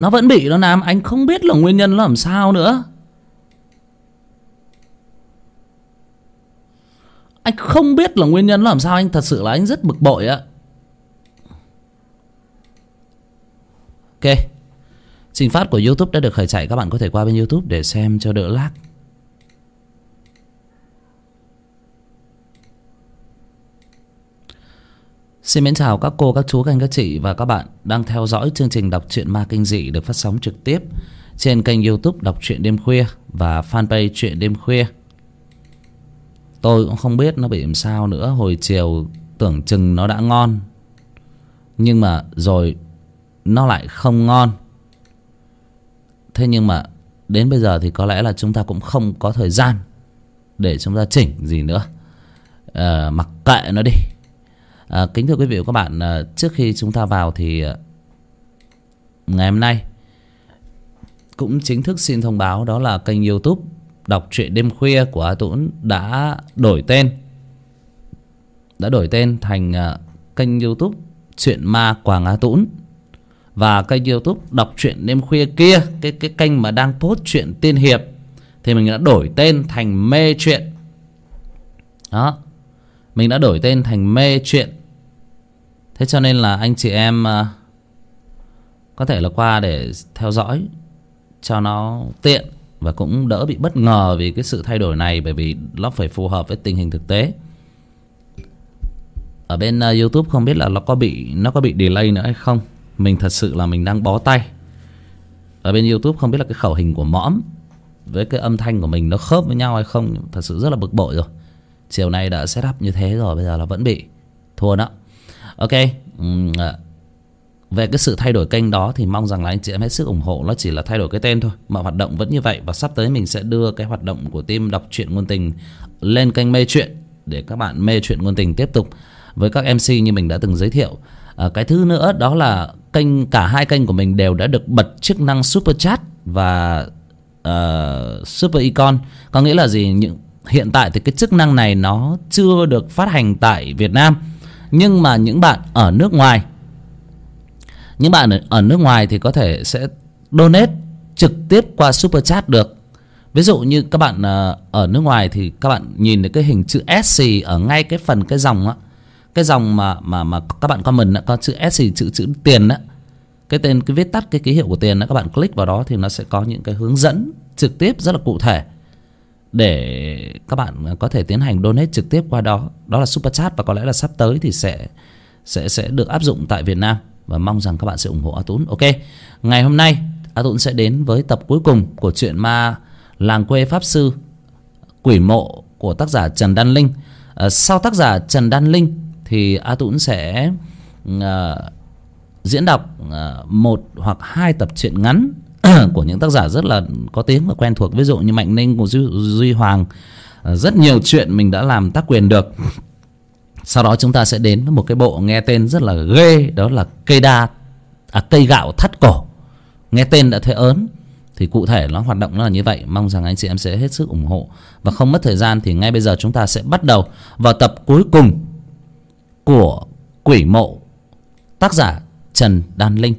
nó vẫn bị nó làm anh không biết là nguyên nhân nó làm sao nữa. Anh không biết là nguyên nhân nó làm sao, anh thật sự là anh rất bực bội á. Ok. Trình phát của youtube đã được khởi chạy, các bạn có thể qua bên youtube để xem cho đỡ lag. Xin mến chào các cô, các chú, các anh, các chị và các bạn đang theo dõi chương trình đọc truyện ma kinh dị được phát sóng trực tiếp trên kênh youtube đọc truyện đêm khuya và fanpage truyện đêm khuya. Tôi cũng không biết nó bị làm sao nữa, hồi chiều tưởng chừng nó đã ngon. Nhưng mà rồi nó lại không ngon. Thế nhưng mà đến bây giờ thì có lẽ là chúng ta cũng không có thời gian để chúng ta chỉnh gì nữa. À, mặc kệ nó đi à, kính thưa quý vị và các bạn à, trước khi chúng ta vào thì à, ngày hôm nay cũng chính thức xin thông báo đó là kênh youtube đọc truyện đêm khuya của a tuấn đã đổi tên đã đổi tên thành à, kênh youtube chuyện ma quảng a tuấn. Và kênh youtube đọc truyện đêm khuya kia cái cái kênh mà đang post chuyện tiên hiệp thì mình đã đổi tên thành mê chuyện. Đó. Mình đã đổi tên thành mê chuyện thế cho nên là anh chị em ờ, có thể là qua để theo dõi cho nó tiện và cũng đỡ bị bất ngờ vì cái sự thay đổi này bởi vì nó phải phù hợp với tình hình thực tế. Ở bên uh, youtube không biết là nó có bị nó có bị delay nữa hay không. Mình thật sự là mình đang bó tay. Ở bên youtube không biết là cái khẩu hình của mõm với cái âm thanh của mình nó khớp với nhau hay không. Thật sự rất là bực bội rồi. Chiều nay đã set up như thế rồi bây giờ là vẫn bị thua đó ok. À, về cái sự thay đổi kênh đó thì mong rằng là anh chị em hết sức ủng hộ. Nó chỉ là thay đổi cái tên thôi mà hoạt động vẫn như vậy. Và sắp tới mình sẽ đưa cái hoạt động của team đọc truyện ngôn tình lên kênh mê truyện để các bạn mê truyện ngôn tình tiếp tục với các mc như mình đã từng giới thiệu. À, cái thứ nữa đó là kênh cả hai kênh của mình đều đã được bật chức năng super chat và uh, super icon. Có nghĩa là gì? Những hiện tại thì cái chức năng này nó chưa được phát hành tại Việt Nam nhưng mà những bạn ở nước ngoài, những bạn ở nước ngoài thì có thể sẽ donate trực tiếp qua super chat được. Ví dụ như các bạn à, ở nước ngoài thì các bạn nhìn thấy cái hình chữ S ở ngay cái phần cái dòng á, cái dòng mà mà mà các bạn comment có chữ S chữ chữ tiền á. Cái tên, cái viết tắt, cái ký hiệu của tiền đó các bạn click vào đó thì nó sẽ có những cái hướng dẫn trực tiếp rất là cụ thể để các bạn có thể tiến hành donate trực tiếp qua đó đó là super chat và có lẽ là sắp tới thì sẽ sẽ sẽ được áp dụng tại Việt Nam và mong rằng các bạn sẽ ủng hộ A Tún. Ok. Ngày hôm nay A Tún sẽ đến với tập cuối cùng của truyện ma làng quê pháp sư quỷ mộ của tác giả Trần Đan Linh. À, sau tác giả Trần Đan Linh thì A Tún sẽ uh, diễn đọc uh, một hoặc hai tập truyện ngắn của những tác giả rất là có tiếng và quen thuộc. Ví dụ như mạnh ninh của duy, duy hoàng à, rất nhiều chuyện mình đã làm tác quyền được. Sau đó chúng ta sẽ đến với một cái bộ nghe tên rất là ghê đó là cây đa à, cây gạo thắt cổ. Nghe tên đã thấy ớn thì cụ thể nó hoạt động nó là như vậy. Mong rằng anh chị em sẽ hết sức ủng hộ. Và không mất thời gian thì ngay bây giờ chúng ta sẽ bắt đầu vào tập cuối cùng của quỷ mộ tác giả trần đan linh.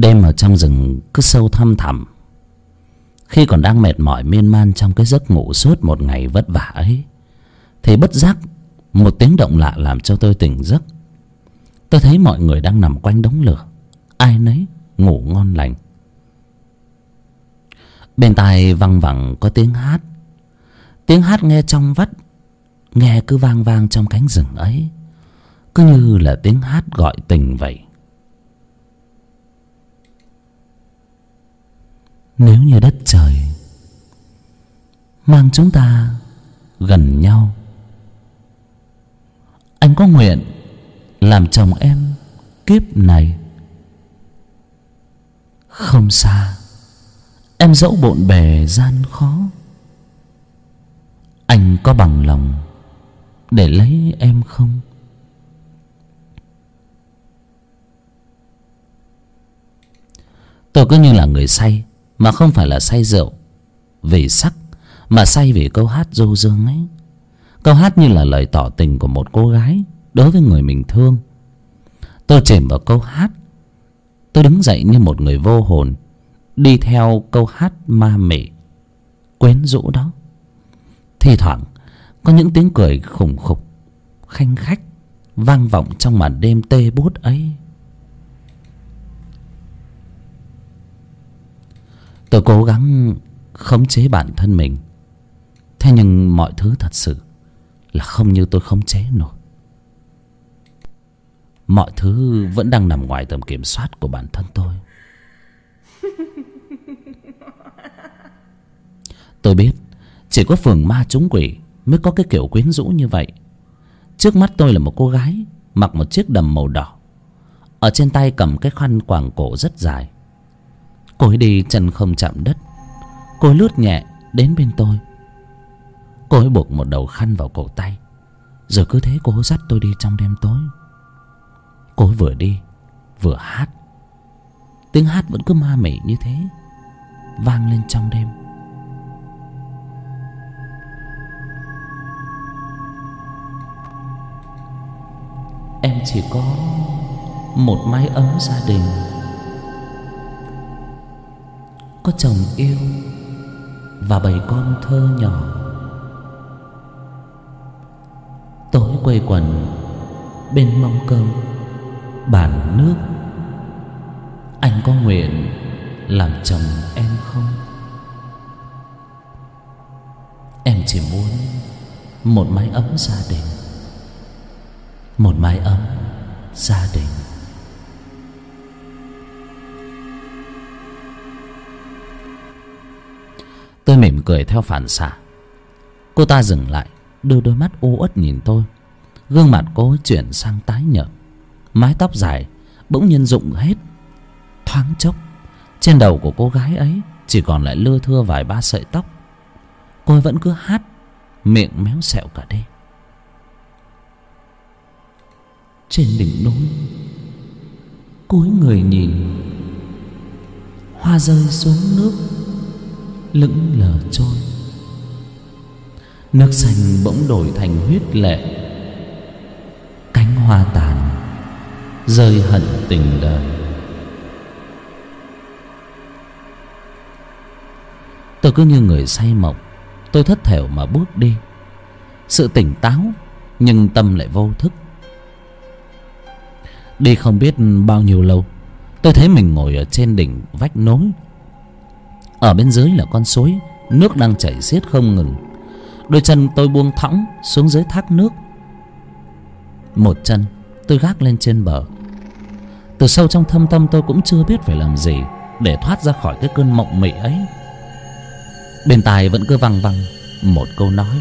Đêm ở trong rừng cứ sâu thăm thẳm. Khi còn đang mệt mỏi miên man trong cái giấc ngủ suốt một ngày vất vả ấy, thì bất giác một tiếng động lạ làm cho tôi tỉnh giấc. Tôi thấy mọi người đang nằm quanh đống lửa, ai nấy ngủ ngon lành. Bên tai văng vẳng có tiếng hát. Tiếng hát nghe trong vắt, nghe cứ vang vang trong cánh rừng ấy. Cứ như là tiếng hát gọi tình vậy. Nếu như đất trời mang chúng ta gần nhau, anh có nguyện làm chồng em kiếp này? Không xa, em dẫu bộn bề gian khó, anh có bằng lòng để lấy em không? Tôi cứ như là người say mà không phải là say rượu vì sắc, mà say vì câu hát du dương ấy. Câu hát như là lời tỏ tình của một cô gái đối với người mình thương. Tôi chìm vào câu hát. Tôi đứng dậy như một người vô hồn, đi theo câu hát ma mị, quyến rũ đó. Thi thoảng, có những tiếng cười khủng khục, khanh khách vang vọng trong màn đêm tê bút ấy. Tôi cố gắng khống chế bản thân mình. Thế nhưng mọi thứ thật sự là không như tôi khống chế nổi. Mọi thứ vẫn đang nằm ngoài tầm kiểm soát của bản thân tôi. Tôi biết chỉ có phường ma trúng quỷ mới có cái kiểu quyến rũ như vậy. Trước mắt tôi là một cô gái mặc một chiếc đầm màu đỏ. Ở trên tay cầm cái khăn quàng cổ rất dài cô ấy đi chân không chạm đất. Cô ấy lướt nhẹ đến bên tôi. Cô ấy buộc một đầu khăn vào cổ tay. Rồi cứ thế cô ấy dắt tôi đi trong đêm tối. Cô ấy vừa đi, vừa hát. Tiếng hát vẫn cứ ma mị như thế, vang lên trong đêm. Em chỉ có một mái ấm gia đình có chồng yêu và bảy con thơ nhỏ. Tối quây quần bên mâm cơm, bàn nước. Anh có nguyện làm chồng em không? Em chỉ muốn một mái ấm gia đình. Một mái ấm gia đình. Tôi mỉm cười theo phản xạ. Cô ta dừng lại, đưa đôi mắt u uất nhìn tôi. Gương mặt cô chuyển sang tái nhợt. Mái tóc dài bỗng nhiên rụng hết. Thoáng chốc, trên đầu của cô gái ấy chỉ còn lại lưa thưa vài ba sợi tóc. Cô vẫn cứ hát, miệng méo xẹo cả đêm. Trên đỉnh núi, cúi người nhìn, hoa rơi xuống nước lững lờ trôi. Nước xanh bỗng đổi thành huyết lệ. Cánh hoa tàn rơi hận tình đời. Tôi cứ như người say mộng, tôi thất thểu mà bước đi. Sự tỉnh táo, nhưng tâm lại vô thức. Đi không biết bao nhiêu lâu, tôi thấy mình ngồi ở trên đỉnh vách nối ở bên dưới là con suối, nước đang chảy xiết không ngừng. Đôi chân tôi buông thõng xuống dưới thác nước. Một chân, tôi gác lên trên bờ. Từ sâu trong thâm tâm tôi cũng chưa biết phải làm gì để thoát ra khỏi cái cơn mộng mị ấy. Bên tai vẫn cứ văng văng, một câu nói.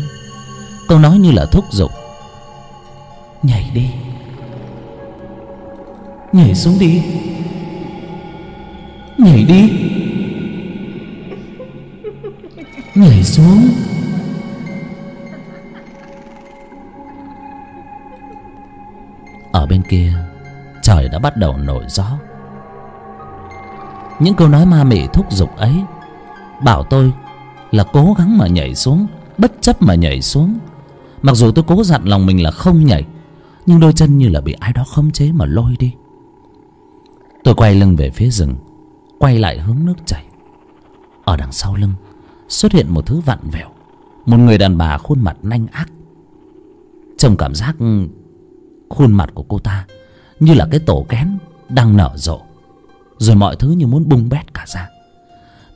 Câu nói như là thúc giục. Nhảy đi. Nhảy xuống đi. Nhảy đi nhảy xuống. Ở bên kia, trời đã bắt đầu nổi gió. Những câu nói ma mị thúc giục ấy bảo tôi là cố gắng mà nhảy xuống, bất chấp mà nhảy xuống. Mặc dù tôi cố dặn lòng mình là không nhảy, nhưng đôi chân như là bị ai đó khống chế mà lôi đi. Tôi quay lưng về phía rừng, quay lại hướng nước chảy. Ở đằng sau lưng xuất hiện một thứ vặn vẹo. Một người đàn bà khuôn mặt nanh ác. Trông cảm giác khuôn mặt của cô ta như là cái tổ kén đang nở rộ, rồi mọi thứ như muốn bung bét cả ra.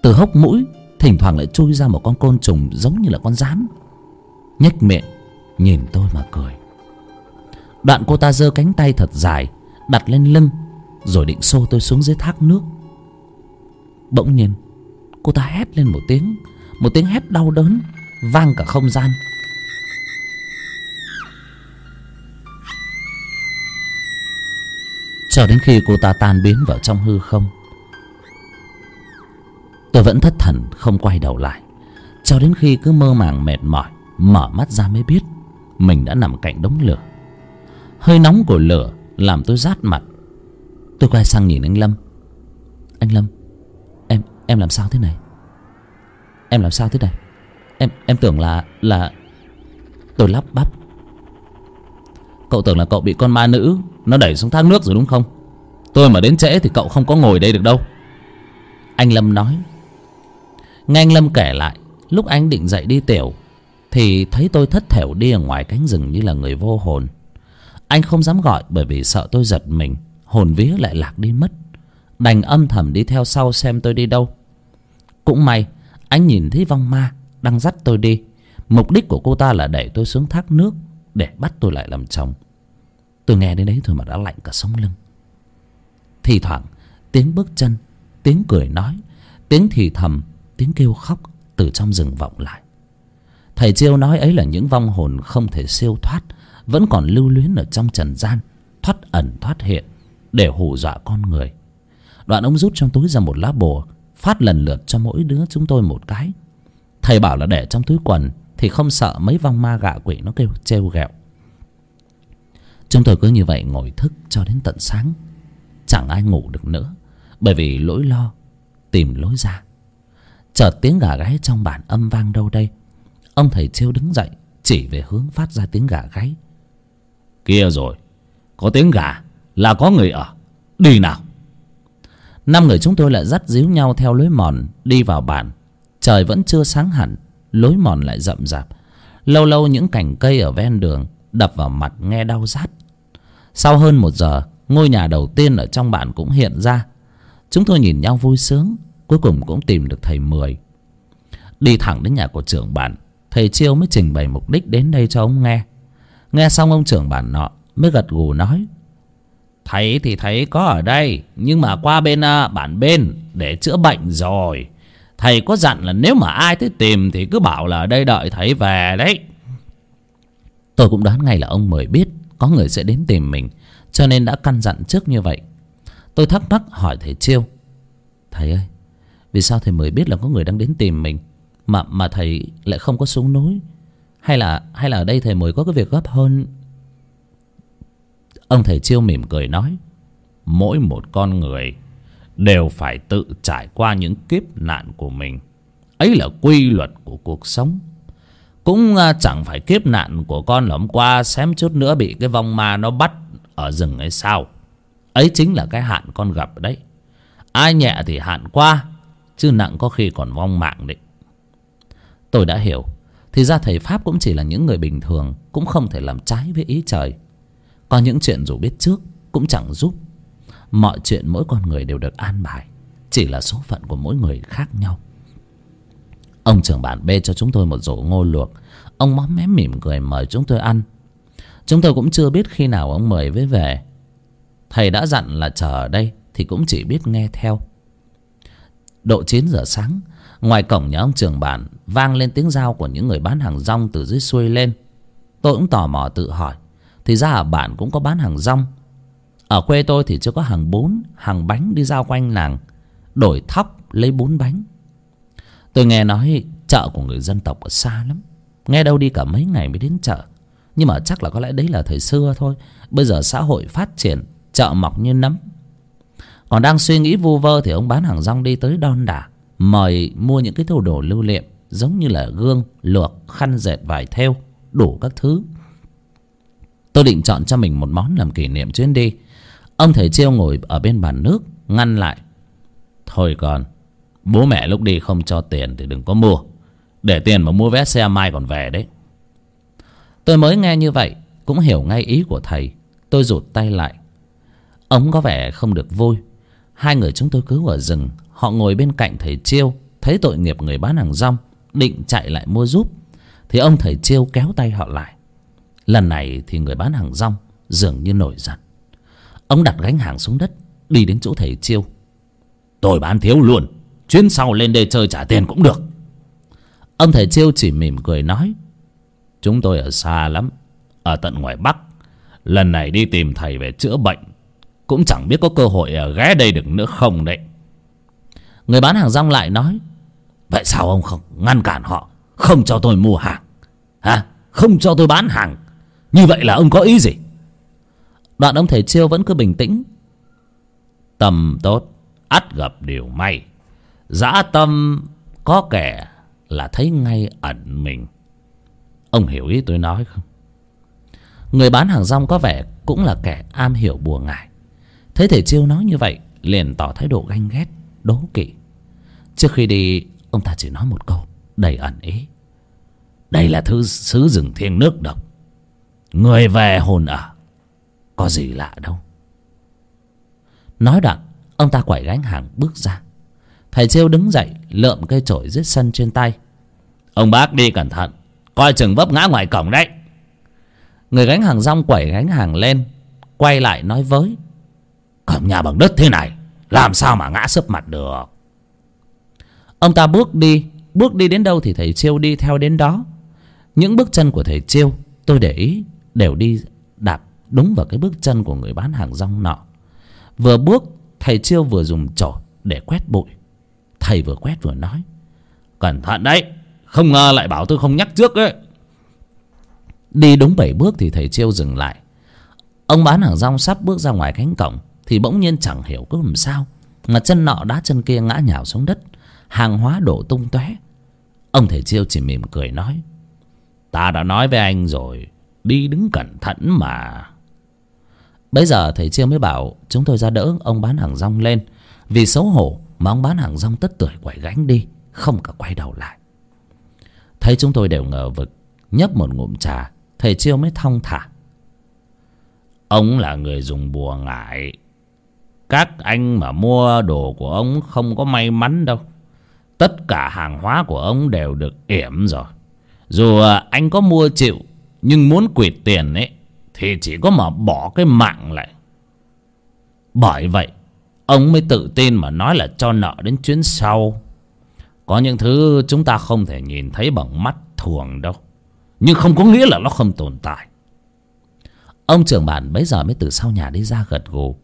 Từ hốc mũi, thỉnh thoảng lại chui ra một con côn trùng giống như là con rán. Nhếch miệng, nhìn tôi mà cười. Đoạn cô ta giơ cánh tay thật dài, đặt lên lưng, rồi định xô tôi xuống dưới thác nước. Bỗng nhiên, cô ta hét lên một tiếng một tiếng hét đau đớn vang cả không gian. Cho đến khi cô ta tan biến vào trong hư không, tôi vẫn thất thần không quay đầu lại. Cho đến khi cứ mơ màng mệt mỏi, mở mắt ra mới biết mình đã nằm cạnh đống lửa. Hơi nóng của lửa làm tôi rát mặt. Tôi quay sang nhìn anh lâm. Anh lâm, em em làm sao thế này? Em làm sao thế này? Em em tưởng là là tôi lắp bắp. Cậu tưởng là cậu bị con ma nữ nó đẩy xuống thác nước rồi đúng không? Tôi mà đến trễ thì cậu không có ngồi đây được đâu. Anh lâm nói. Nghe anh lâm kể lại, lúc anh định dậy đi tiểu, thì thấy tôi thất thểu đi ở ngoài cánh rừng như là người vô hồn. Anh không dám gọi bởi vì sợ tôi giật mình, hồn vía lại lạc đi mất. Đành âm thầm đi theo sau xem tôi đi đâu. Cũng may anh nhìn thấy vong ma đang dắt tôi đi. Mục đích của cô ta là đẩy tôi xuống thác nước để bắt tôi lại làm chồng. Tôi nghe đến đấy thôi mà đã lạnh cả sống lưng. Thì thoảng, tiếng bước chân, tiếng cười nói, tiếng thì thầm, tiếng kêu khóc từ trong rừng vọng lại. Thầy chiêu nói ấy là những vong hồn không thể siêu thoát, vẫn còn lưu luyến ở trong trần gian, thoát ẩn thoát hiện để hù dọa con người. Đoạn ông rút trong túi ra một lá bùa phát lần lượt cho mỗi đứa chúng tôi một cái. Thầy bảo là để trong túi quần thì không sợ mấy vong ma gạ quỷ nó kêu, trêu ghẹo. Chúng tôi cứ như vậy ngồi thức cho đến tận sáng. Chẳng ai ngủ được nữa, bởi vì lỗi lo, tìm lối ra. Chợt tiếng gà gáy trong bản âm vang đâu đây? Ông thầy chiêu đứng dậy, chỉ về hướng phát ra tiếng gà gáy. Kia rồi, có tiếng gà là có người ở. Đi nào năm người chúng tôi lại dắt díu nhau theo lối mòn, đi vào bản. Trời vẫn chưa sáng hẳn, lối mòn lại rậm rạp. Lâu lâu những cành cây ở ven đường đập vào mặt nghe đau rát. Sau hơn một giờ, ngôi nhà đầu tiên ở trong bản cũng hiện ra. Chúng tôi nhìn nhau vui sướng, cuối cùng cũng tìm được thầy mười. Đi thẳng đến nhà của trưởng bản, thầy chiêu mới trình bày mục đích đến đây cho ông nghe. Nghe xong ông trưởng bản nọ mới gật gù nói thấy thì thấy có ở đây nhưng mà qua bên uh, bản bên để chữa bệnh rồi. Thầy có dặn là nếu mà ai tới tìm thì cứ bảo là ở đây đợi thầy về đấy. Tôi cũng đoán ngay là ông Mười biết có người sẽ đến tìm mình cho nên đã căn dặn trước như vậy. Tôi thắc mắc hỏi thầy chiêu thầy ơi vì sao thầy mới biết là có người đang đến tìm mình mà mà thầy lại không có xuống núi? Hay là hay là ở đây thầy mới có cái việc gấp hơn ông thầy chiêu mỉm cười nói, mỗi một con người đều phải tự trải qua những kiếp nạn của mình. Ấy là quy luật của cuộc sống. Cũng à, chẳng phải kiếp nạn của con là hôm qua xém chút nữa bị cái vong ma nó bắt ở rừng ấy sao. Ấy chính là cái hạn con gặp đấy. Ai nhẹ thì hạn qua, chứ nặng có khi còn vong mạng đấy. Tôi đã hiểu. Thì ra thầy pháp cũng chỉ là những người bình thường, cũng không thể làm trái với ý trời có những chuyện dù biết trước cũng chẳng giúp. Mọi chuyện mỗi con người đều được an bài, chỉ là số phận của mỗi người khác nhau. Ông trưởng bản bê cho chúng tôi một rổ ngô luộc. Ông móm mém mỉm cười mời chúng tôi ăn. Chúng tôi cũng chưa biết khi nào ông mời với về. Thầy đã dặn là chờ ở đây thì cũng chỉ biết nghe theo. Độ chín giờ sáng, ngoài cổng nhà ông trưởng bản, vang lên tiếng rao của những người bán hàng rong từ dưới xuôi lên. Tôi cũng tò mò tự hỏi thì ra ở bản cũng có bán hàng rong. Ở quê tôi thì chưa có hàng bún, hàng bánh đi giao quanh làng, đổi thóc, lấy bún bánh. Tôi nghe nói chợ của người dân tộc ở xa lắm, nghe đâu đi cả mấy ngày mới đến chợ. Nhưng mà chắc là có lẽ đấy là thời xưa thôi, bây giờ xã hội phát triển, chợ mọc như nấm. Còn đang suy nghĩ vu vơ thì ông bán hàng rong đi tới đon đả, mời mua những cái thô đồ lưu niệm giống như là gương, luộc, khăn dệt, vải thêu, đủ các thứ tôi định chọn cho mình một món làm kỷ niệm chuyến đi. Ông thầy chiêu ngồi ở bên bàn nước, ngăn lại. Thôi còn, bố mẹ lúc đi không cho tiền thì đừng có mua. Để tiền mà mua vé xe mai còn về đấy. Tôi mới nghe như vậy, cũng hiểu ngay ý của thầy. Tôi rụt tay lại. Ông có vẻ không được vui. Hai người chúng tôi cứu ở rừng, họ ngồi bên cạnh thầy chiêu, thấy tội nghiệp người bán hàng rong, định chạy lại mua giúp. Thì ông thầy chiêu kéo tay họ lại lần này thì người bán hàng rong dường như nổi giận. Ông đặt gánh hàng xuống đất, đi đến chỗ thầy chiêu. Tôi bán thiếu luôn, chuyến sau lên đây chơi trả tiền cũng được. Ông thầy chiêu chỉ mỉm cười nói, chúng tôi ở xa lắm, ở tận ngoài bắc. Lần này đi tìm thầy về chữa bệnh, cũng chẳng biết có cơ hội à, ghé đây được nữa không đấy. Người bán hàng rong lại nói, vậy sao ông không ngăn cản họ, không cho tôi mua hàng? Hả? Không cho tôi bán hàng? Như vậy là ông có ý gì? Đoạn ông thầy chiêu vẫn cứ bình tĩnh. Tâm tốt, ắt gặp điều may. Dã tâm có kẻ là thấy ngay ẩn mình. Ông hiểu ý tôi nói không? Người bán hàng rong có vẻ cũng là kẻ am hiểu bùa ngải. Thấy thầy chiêu nói như vậy, liền tỏ thái độ ganh ghét, đố kỵ. Trước khi đi, ông ta chỉ nói một câu đầy ẩn ý. Đây là thứ xứ rừng thiêng nước độc người về hồn ở, có gì lạ đâu. Nói đoạn, ông ta quẩy gánh hàng bước ra. Thầy chiêu đứng dậy, lượm cây chổi dưới sân trên tay. Ông bác đi cẩn thận, coi chừng vấp ngã ngoài cổng đấy. Người gánh hàng rong quẩy gánh hàng lên, quay lại nói với, cổng nhà bằng đất thế này, làm sao mà ngã sấp mặt được? Ông ta bước đi bước đi đến đâu thì thầy chiêu đi theo đến đó. Những bước chân của thầy chiêu, tôi để ý đều đi đạp đúng vào cái bước chân của người bán hàng rong nọ. Vừa bước, thầy chiêu vừa dùng chổi để quét bụi. Thầy vừa quét vừa nói, cẩn thận đấy, không ngờ lại bảo tôi không nhắc trước ấy. Đi đúng bảy bước thì thầy chiêu dừng lại. Ông bán hàng rong sắp bước ra ngoài cánh cổng thì bỗng nhiên chẳng hiểu cứ làm sao, mà chân nọ đá chân kia ngã nhào xuống đất, hàng hóa đổ tung tóe. Ông thầy chiêu chỉ mỉm cười nói, ta đã nói với anh rồi đi đứng cẩn thận mà. Bấy giờ thầy chiêu mới bảo, chúng tôi ra đỡ, ông bán hàng rong lên. Vì xấu hổ mà ông bán hàng rong tất tưởi quẩy gánh đi, không cả quay đầu lại. Thấy chúng tôi đều ngờ vực, nhấp một ngụm trà, thầy chiêu mới thong thả. Ông là người dùng bùa ngải. Các anh mà mua đồ của ông không có may mắn đâu. Tất cả hàng hóa của ông đều được yểm rồi. Dù à, anh có mua chịu nhưng muốn quỵt tiền ấy, thì chỉ có mà bỏ cái mạng lại. Bởi vậy, ông mới tự tin mà nói là cho nợ đến chuyến sau. Có những thứ chúng ta không thể nhìn thấy bằng mắt thường đâu. Nhưng không có nghĩa là nó không tồn tại. Ông trưởng bản bấy giờ mới từ sau nhà đi ra gật gù.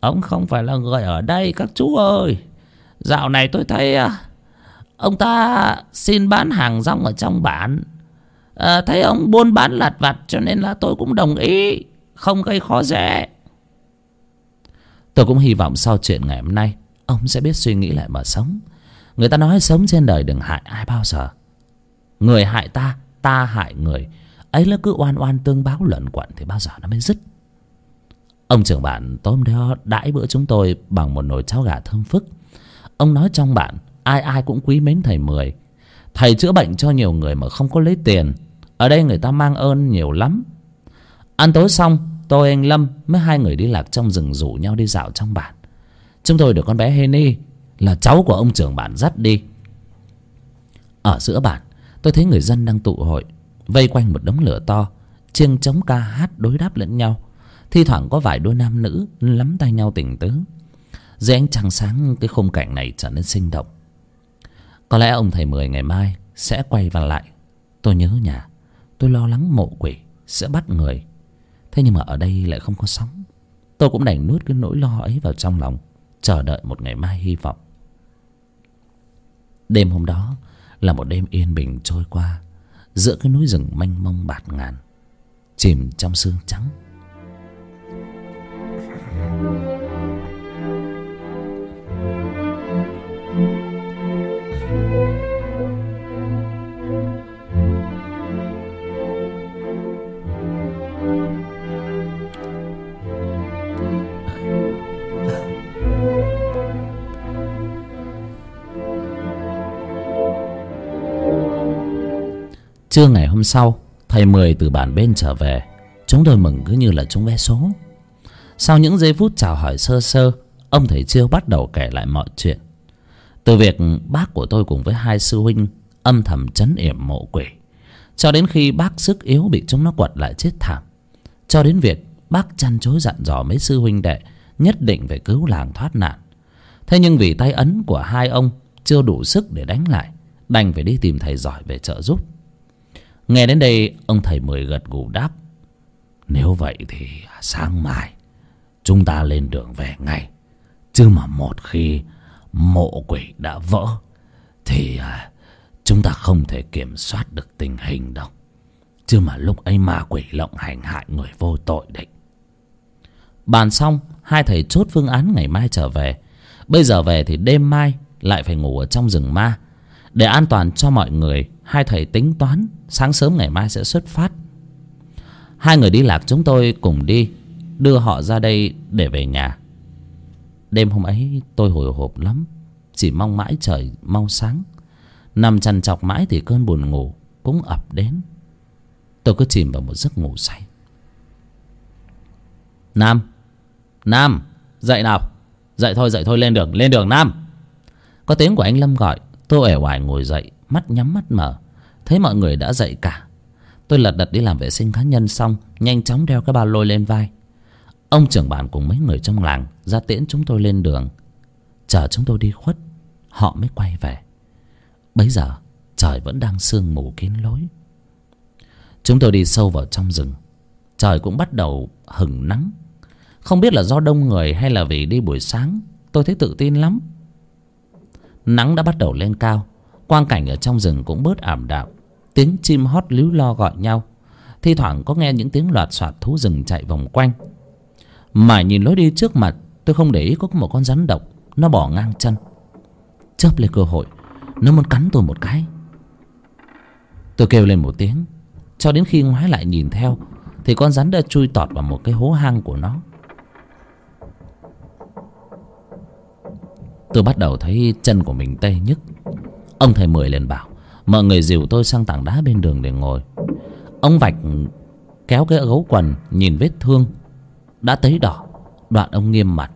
Ông không phải là người ở đây, các chú ơi. Dạo này tôi thấy à, ông ta xin bán hàng rong ở trong bản à, thấy ông buôn bán lặt vặt cho nên là tôi cũng đồng ý không gây khó dễ. Tôi cũng hy vọng sau chuyện ngày hôm nay ông sẽ biết suy nghĩ lại mà sống. Người ta nói sống trên đời đừng hại ai bao giờ. Người hại ta ta hại người. Ấy là cứ oan oan tương báo luận quẩn thì bao giờ nó mới dứt. Ông trưởng bản tối hôm đó đãi bữa chúng tôi bằng một nồi cháo gà thơm phức. Ông nói trong bản ai ai cũng quý mến thầy mười. Thầy chữa bệnh cho nhiều người mà không có lấy tiền ở đây người ta mang ơn nhiều lắm. Ăn tối xong, tôi, anh lâm mới hai người đi lạc trong rừng rủ nhau đi dạo trong bản. Chúng tôi được con bé heni là cháu của ông trưởng bản dắt đi. Ở giữa bản, tôi thấy người dân đang tụ hội, vây quanh một đống lửa to, chiêng trống ca hát đối đáp lẫn nhau. Thi thoảng có vài đôi nam nữ lắm tay nhau tình tứ. Dưới ánh trăng sáng, cái khung cảnh này trở nên sinh động. Có lẽ ông thầy mười ngày mai sẽ quay vào lại. Tôi nhớ nhà tôi lo lắng mộ quỷ, sẽ bắt người. Thế nhưng mà ở đây lại không có sóng. Tôi cũng đành nuốt cái nỗi lo ấy vào trong lòng, chờ đợi một ngày mai hy vọng. Đêm hôm đó là một đêm yên bình trôi qua, giữa cái núi rừng mênh mông bạt ngàn, chìm trong sương trắng. Trưa ngày hôm sau, thầy mười từ bản bên trở về. Chúng tôi mừng cứ như là chúng vé số. Sau những giây phút chào hỏi sơ sơ, ông thầy chiêu bắt đầu kể lại mọi chuyện. Từ việc bác của tôi cùng với hai sư huynh âm thầm chấn yểm mộ quỷ, cho đến khi bác sức yếu bị chúng nó quật lại chết thảm, cho đến việc bác chăn chối dặn dò mấy sư huynh đệ nhất định phải cứu làng thoát nạn. Thế nhưng vì tay ấn của hai ông chưa đủ sức để đánh lại, đành phải đi tìm thầy giỏi về trợ giúp nghe đến đây ông thầy mười gật gù đáp nếu vậy thì sáng mai chúng ta lên đường về ngay. Chứ mà một khi mộ quỷ đã vỡ thì à, chúng ta không thể kiểm soát được tình hình đâu. Chứ mà lúc ấy ma quỷ lộng hành hại người vô tội đấy bàn xong hai thầy chốt phương án ngày mai trở về. Bây giờ về thì đêm mai lại phải ngủ ở trong rừng ma để an toàn cho mọi người hai thầy tính toán, sáng sớm ngày mai sẽ xuất phát. Hai người đi lạc chúng tôi cùng đi, đưa họ ra đây để về nhà. Đêm hôm ấy tôi hồi hộp lắm, chỉ mong mãi trời mau sáng. Nằm trằn chọc mãi thì cơn buồn ngủ cũng ập đến. Tôi cứ chìm vào một giấc ngủ say. Nam nam, dậy nào. Dậy thôi dậy thôi, lên đường lên đường, nam. Có tiếng của anh lâm gọi, tôi uể oải ngồi dậy mắt nhắm mắt mở. Thấy mọi người đã dậy cả. Tôi lật đật đi làm vệ sinh cá nhân xong, nhanh chóng đeo cái ba lôi lên vai. Ông trưởng bản cùng mấy người trong làng ra tiễn chúng tôi lên đường. Chờ chúng tôi đi khuất, họ mới quay về. Bấy giờ, trời vẫn đang sương mù kín lối. Chúng tôi đi sâu vào trong rừng. Trời cũng bắt đầu hừng nắng. Không biết là do đông người hay là vì đi buổi sáng, tôi thấy tự tin lắm. Nắng đã bắt đầu lên cao quang cảnh ở trong rừng cũng bớt ảm đạm. Tiếng chim hót líu lo gọi nhau. Thi thoảng có nghe những tiếng loạt soạt thú rừng chạy vòng quanh. Mà nhìn lối đi trước mặt, tôi không để ý có một con rắn độc nó bỏ ngang chân. Chớp lên cơ hội, nó muốn cắn tôi một cái. Tôi kêu lên một tiếng. Cho đến khi ngoái lại nhìn theo, thì con rắn đã chui tọt vào một cái hố hang của nó. Tôi bắt đầu thấy chân của mình tê nhức ông thầy mười liền bảo, mọi người dìu tôi sang tảng đá bên đường để ngồi. Ông vạch kéo cái gấu quần, nhìn vết thương đã tấy đỏ. Đoạn ông nghiêm mặt,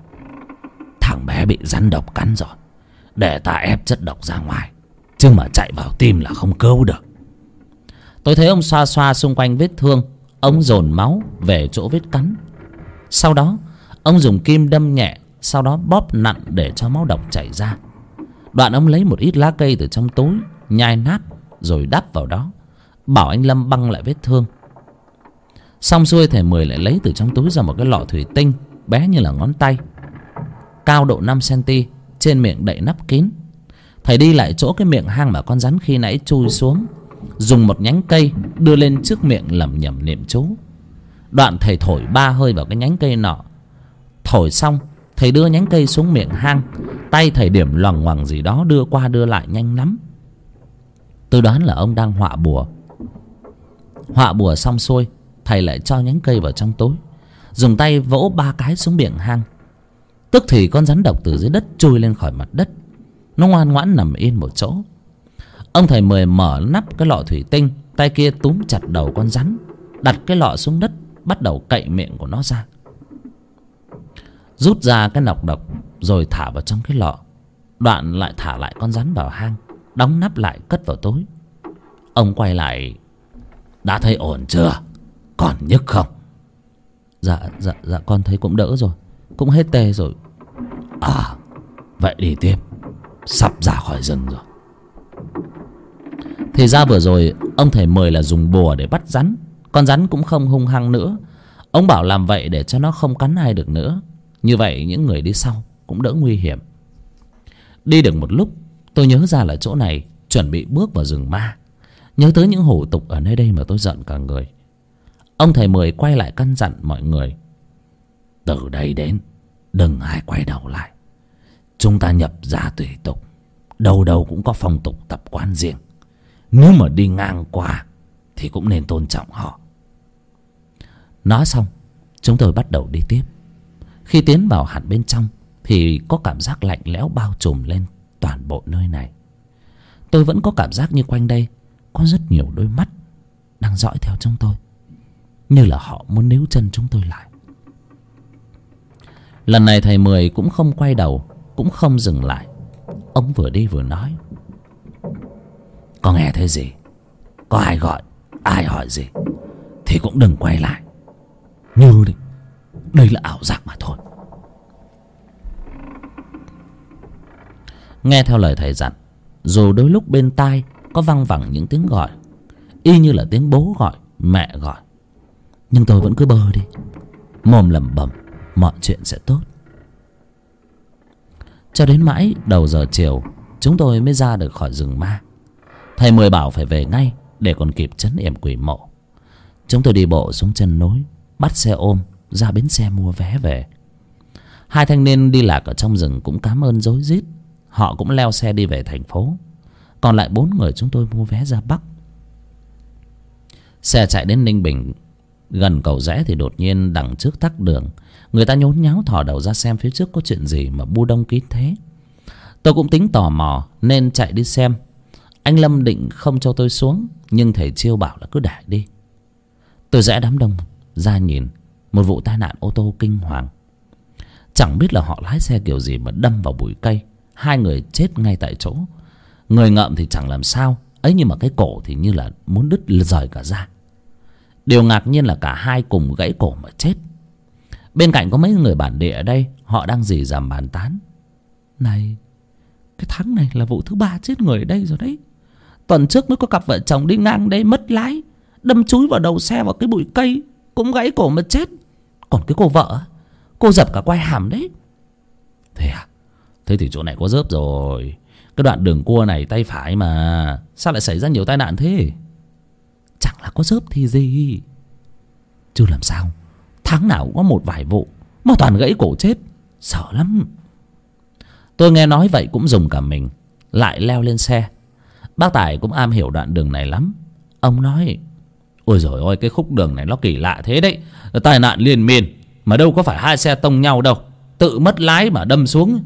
thằng bé bị rắn độc cắn rồi, để ta ép chất độc ra ngoài, chứ mà chạy vào tim là không cứu được. Tôi thấy ông xoa xoa xung quanh vết thương, ông dồn máu về chỗ vết cắn. Sau đó, ông dùng kim đâm nhẹ, sau đó bóp nặn để cho máu độc chảy ra đoạn ông lấy một ít lá cây từ trong túi, nhai nát, rồi đắp vào đó. Bảo anh lâm băng lại vết thương. Xong xuôi thầy mười lại lấy từ trong túi ra một cái lọ thủy tinh, bé như là ngón tay. Cao độ năm cm trên miệng đậy nắp kín. Thầy đi lại chỗ cái miệng hang mà con rắn khi nãy chui xuống, dùng một nhánh cây đưa lên trước miệng lẩm nhẩm niệm chú. Đoạn thầy thổi ba hơi vào cái nhánh cây nọ. Thổi xong thầy đưa nhánh cây xuống miệng hang. Tay thầy điểm loằng ngoằng gì đó đưa qua đưa lại nhanh lắm. Tôi đoán là ông đang họa bùa. Họa bùa xong xuôi thầy lại cho nhánh cây vào trong tối, dùng tay vỗ ba cái xuống miệng hang. Tức thì con rắn độc từ dưới đất trôi lên khỏi mặt đất. Nó ngoan ngoãn nằm yên một chỗ. Ông thầy mười mở nắp cái lọ thủy tinh tay kia túm chặt đầu con rắn đặt cái lọ xuống đất bắt đầu cậy miệng của nó ra rút ra cái nọc độc, rồi thả vào trong cái lọ. Đoạn lại thả lại con rắn vào hang, đóng nắp lại, cất vào tối. ông quay lại, đã thấy ổn chưa? Còn nhức không? Dạ dạ dạ con thấy cũng đỡ rồi, cũng hết tê rồi. À vậy đi tiếp, sắp ra khỏi rừng rồi. Thì ra vừa rồi, ông thầy mời là dùng bùa để bắt rắn, con rắn cũng không hung hăng nữa. Ông bảo làm vậy để cho nó không cắn ai được nữa như vậy những người đi sau cũng đỡ nguy hiểm. Đi được một lúc, tôi nhớ ra là chỗ này chuẩn bị bước vào rừng ma. Nhớ tới những hủ tục ở nơi đây mà tôi giận cả người. Ông thầy mười quay lại căn dặn mọi người, từ đây đến, đừng ai quay đầu lại. Chúng ta nhập ra tùy tục, đâu đâu cũng có phong tục tập quán riêng. Nếu mà đi ngang qua thì cũng nên tôn trọng họ. Nói xong, chúng tôi bắt đầu đi tiếp khi tiến vào hẳn bên trong, thì có cảm giác lạnh lẽo bao trùm lên toàn bộ nơi này. Tôi vẫn có cảm giác như quanh đây, có rất nhiều đôi mắt đang dõi theo chúng tôi, như là họ muốn níu chân chúng tôi lại. Lần này thầy mười cũng không quay đầu, cũng không dừng lại. Ông vừa đi vừa nói, có nghe thấy gì? Có ai gọi, ai hỏi gì? Thì cũng đừng quay lại. Như định đây là ảo giác mà thôi. Nghe theo lời thầy dặn, dù đôi lúc bên tai có văng vẳng những tiếng gọi, y như là tiếng bố gọi, mẹ gọi, nhưng tôi vẫn cứ bơ đi. Mồm lẩm bẩm, mọi chuyện sẽ tốt. Cho đến mãi đầu giờ chiều, chúng tôi mới ra được khỏi rừng ma. Thầy mười bảo phải về ngay để còn kịp chấn yểm quỷ mộ. Chúng tôi đi bộ xuống chân núi, bắt xe ôm ra bến xe mua vé về. Hai thanh niên đi lạc ở trong rừng cũng cám ơn rối rít. Họ cũng leo xe đi về thành phố. Còn lại bốn người chúng tôi mua vé ra bắc. Xe chạy đến ninh bình. Gần cầu rẽ thì đột nhiên đằng trước tắc đường. Người ta nhốn nháo thò đầu ra xem phía trước có chuyện gì mà bu đông kín thế. Tôi cũng tính tò mò nên chạy đi xem. Anh lâm định không cho tôi xuống, nhưng thầy chiêu bảo là cứ để đi. Tôi rẽ đám đông, ra nhìn một vụ tai nạn ô tô kinh hoàng. Chẳng biết là họ lái xe kiểu gì mà đâm vào bụi cây. Hai người chết ngay tại chỗ. Người ngợm thì chẳng làm sao. Ấy nhưng mà cái cổ thì như là muốn đứt rời cả ra. Điều ngạc nhiên là cả hai cùng gãy cổ mà chết. Bên cạnh có mấy người bản địa ở đây, họ đang dì dằm bàn tán. Này, cái tháng này là vụ thứ ba chết người ở đây rồi đấy. Tuần trước mới có cặp vợ chồng đi ngang đây mất lái, đâm chúi vào đầu xe vào cái bụi cây, cũng gãy cổ mà chết còn cái cô vợ cô dập cả quai hàm đấy. Thế à? Thế thì chỗ này có rớp rồi. Cái đoạn đường cua này tay phải mà. Sao lại xảy ra nhiều tai nạn thế? Chẳng là có rớp thì gì. Chưa làm sao? Tháng nào cũng có một vài vụ mà toàn gãy cổ chết. Sợ lắm. Tôi nghe nói vậy cũng dùng cả mình lại leo lên xe. Bác tài cũng am hiểu đoạn đường này lắm. Ông nói ôi rồi ôi cái khúc đường này nó kỳ lạ thế đấy tai nạn liên miên, mà đâu có phải hai xe tông nhau đâu. Tự mất lái mà đâm xuống.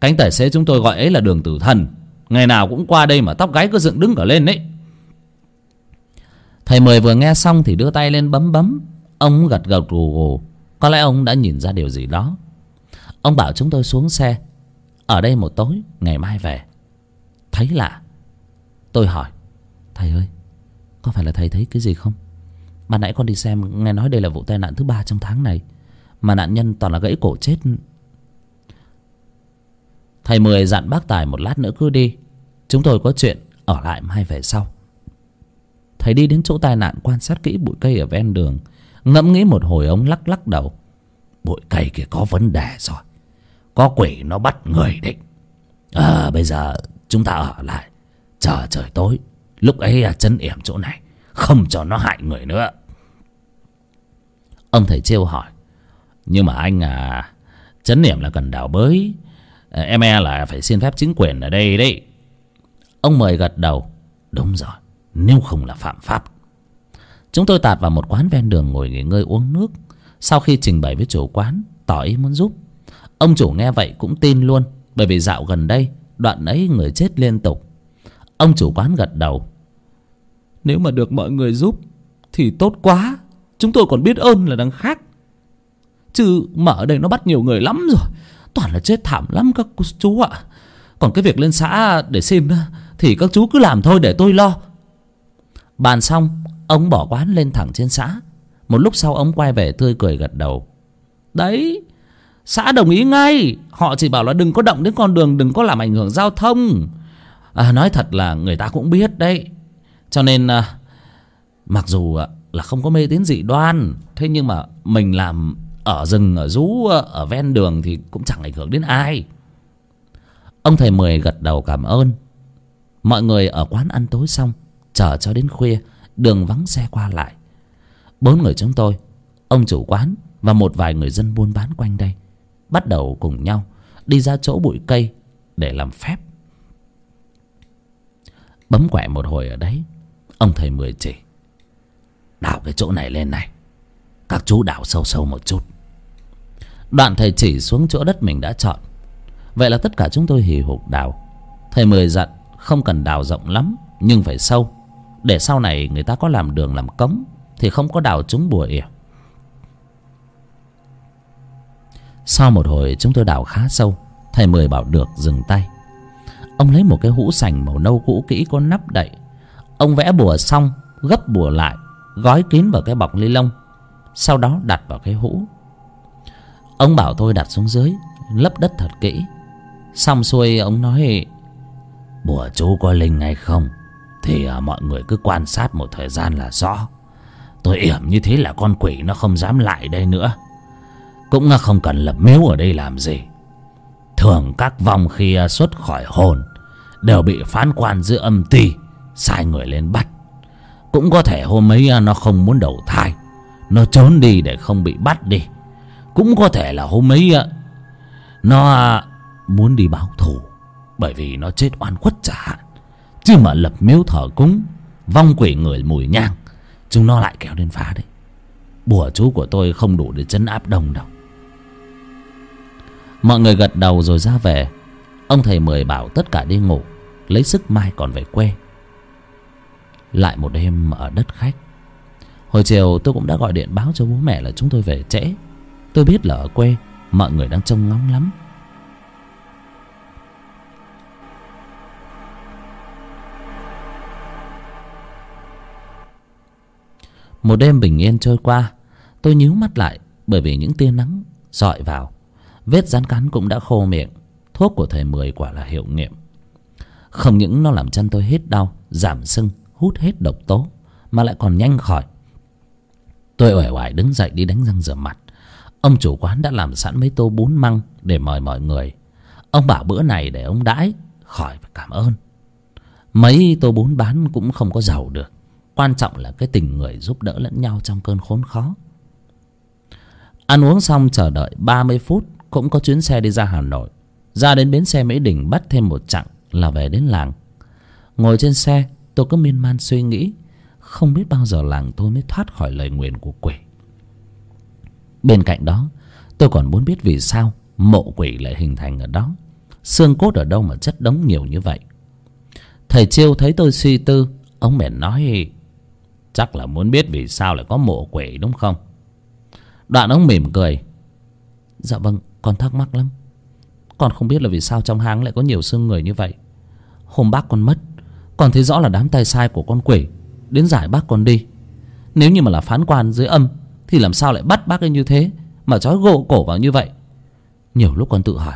Cánh tài xế chúng tôi gọi ấy là đường tử thần. Ngày nào cũng qua đây mà tóc gáy cứ dựng đứng cả lên đấy. Thầy mười vừa nghe xong thì đưa tay lên bấm bấm. Ông gật gật gù gù. Có lẽ ông đã nhìn ra điều gì đó. Ông bảo chúng tôi xuống xe. Ở đây một tối, ngày mai về. Thấy lạ. Tôi hỏi, thầy ơi, có phải là thầy thấy cái gì không? Ban nãy con đi xem nghe nói đây là vụ tai nạn thứ ba trong tháng này. Mà nạn nhân toàn là gãy cổ chết. Thầy mười dặn bác tài một lát nữa cứ đi. Chúng tôi có chuyện ở lại mai về sau. Thầy đi đến chỗ tai nạn quan sát kỹ bụi cây ở ven đường. Ngẫm nghĩ một hồi ông lắc lắc đầu. Bụi cây kia có vấn đề rồi. Có quỷ nó bắt người đấy à bây giờ chúng ta ở lại. Chờ trời tối. Lúc ấy à, chân yểm chỗ này. Không cho nó hại người nữa ông thầy trêu hỏi. Nhưng mà anh à chấn niệm là cần đào bới. À, em e là phải xin phép chính quyền ở đây đấy. Ông mời gật đầu. Đúng rồi, nếu không là phạm pháp. Chúng tôi tạt vào một quán ven đường ngồi nghỉ ngơi uống nước. Sau khi trình bày với chủ quán, tỏ ý muốn giúp. Ông chủ nghe vậy cũng tin luôn, bởi vì dạo gần đây, đoạn ấy người chết liên tục. Ông chủ quán gật đầu. Nếu mà được mọi người giúp, thì tốt quá chúng tôi còn biết ơn là đằng khác. Chứ mà ở đây nó bắt nhiều người lắm rồi. Toàn là chết thảm lắm các chú ạ. Còn cái việc lên xã để xin thì các chú cứ làm thôi để tôi lo. Bàn xong ông bỏ quán lên thẳng trên xã. Một lúc sau ông quay về tươi cười gật đầu. Đấy xã đồng ý ngay. Họ chỉ bảo là đừng có động đến con đường đừng có làm ảnh hưởng giao thông. À, nói thật là người ta cũng biết đấy. Cho nên à, mặc dù à, là không có mê tín dị đoan. Thế nhưng mà mình làm ở rừng, ở rú, ở ven đường thì cũng chẳng ảnh hưởng đến ai. Ông thầy mười gật đầu cảm ơn. Mọi người ở quán ăn tối xong, chờ cho đến khuya, đường vắng xe qua lại. Bốn người chúng tôi, ông chủ quán và một vài người dân buôn bán quanh đây, bắt đầu cùng nhau đi ra chỗ bụi cây để làm phép. Bấm quẹ một hồi ở đấy, ông thầy mười chỉ đào cái chỗ này lên này. Các chú đào sâu sâu một chút. Đoạn thầy chỉ xuống chỗ đất mình đã chọn. Vậy là tất cả chúng tôi hì hục đào. Thầy mười dặn, không cần đào rộng lắm, nhưng phải sâu. Để sau này người ta có làm đường làm cống, thì không có đào trúng bùa ỉa. Sau một hồi, chúng tôi đào khá sâu. Thầy mười bảo được, dừng tay. Ông lấy một cái hũ sành màu nâu cũ kỹ có nắp đậy. Ông vẽ bùa xong, gấp bùa lại gói kín vào cái bọc ni lông sau đó đặt vào cái hũ. Ông bảo tôi đặt xuống dưới lấp đất thật kỹ. Xong xuôi ông nói bùa chú có linh hay không thì à, mọi người cứ quan sát một thời gian là rõ. Tôi yểm như thế là con quỷ nó không dám lại đây nữa. Cũng à, không cần lập miếu ở đây làm gì. Thường các vong khi à, xuất khỏi hồn đều bị phán quan giữa âm ty sai người lên bắt cũng có thể hôm ấy à, nó không muốn đầu thai. Nó trốn đi để không bị bắt đi. Cũng có thể là hôm ấy à, nó à, muốn đi báo thù. Bởi vì nó chết oan khuất chả hạn. Chứ mà lập miếu thờ cúng, vong quỷ người mùi nhang, chúng nó lại kéo đến phá đấy. Bùa chú của tôi không đủ để chấn áp đông đâu. Mọi người gật đầu rồi ra về. Ông thầy mười bảo tất cả đi ngủ, lấy sức mai còn về quê lại một đêm ở đất khách. Hồi chiều tôi cũng đã gọi điện báo cho bố mẹ là chúng tôi về trễ. Tôi biết là ở quê, mọi người đang trông ngóng lắm. Một đêm bình yên trôi qua, tôi nhíu mắt lại bởi vì những tia nắng dọi vào. Vết rán cắn cũng đã khô miệng, thuốc của thầy mười quả là hiệu nghiệm. Không những nó làm chân tôi hết đau, giảm sưng hút hết độc tố mà lại còn nhanh khỏi. Tôi uể oải đứng dậy đi đánh răng rửa mặt. Ông chủ quán đã làm sẵn mấy tô bún măng để mời mọi người. Ông bảo bữa này để ông đãi, khỏi phải cảm ơn. Mấy tô bún bán cũng không có giàu được. Quan trọng là cái tình người giúp đỡ lẫn nhau trong cơn khốn khó. Ăn uống xong chờ đợi ba mươi phút, cũng có chuyến xe đi ra hà nội. Ra đến bến xe mỹ đình bắt thêm một chặng là về đến làng. Ngồi trên xe tôi cứ miên man suy nghĩ, không biết bao giờ làng tôi mới thoát khỏi lời nguyền của quỷ. Bên cạnh đó, tôi còn muốn biết vì sao mộ quỷ lại hình thành ở đó. Xương cốt ở đâu mà chất đống nhiều như vậy? Thầy chiêu thấy tôi suy tư, ông bèn nói, chắc là muốn biết vì sao lại có mộ quỷ, đúng không? Đoạn ông mỉm cười dạ vâng con thắc mắc lắm. Con không biết là vì sao trong hang lại có nhiều xương người như vậy. Hôm bác con mất còn thấy rõ là đám tay sai của con quỷ, đến giải bác con đi. Nếu như mà là phán quan dưới âm, thì làm sao lại bắt bác ấy như thế, mà trói gỗ cổ vào như vậy? Nhiều lúc con tự hỏi,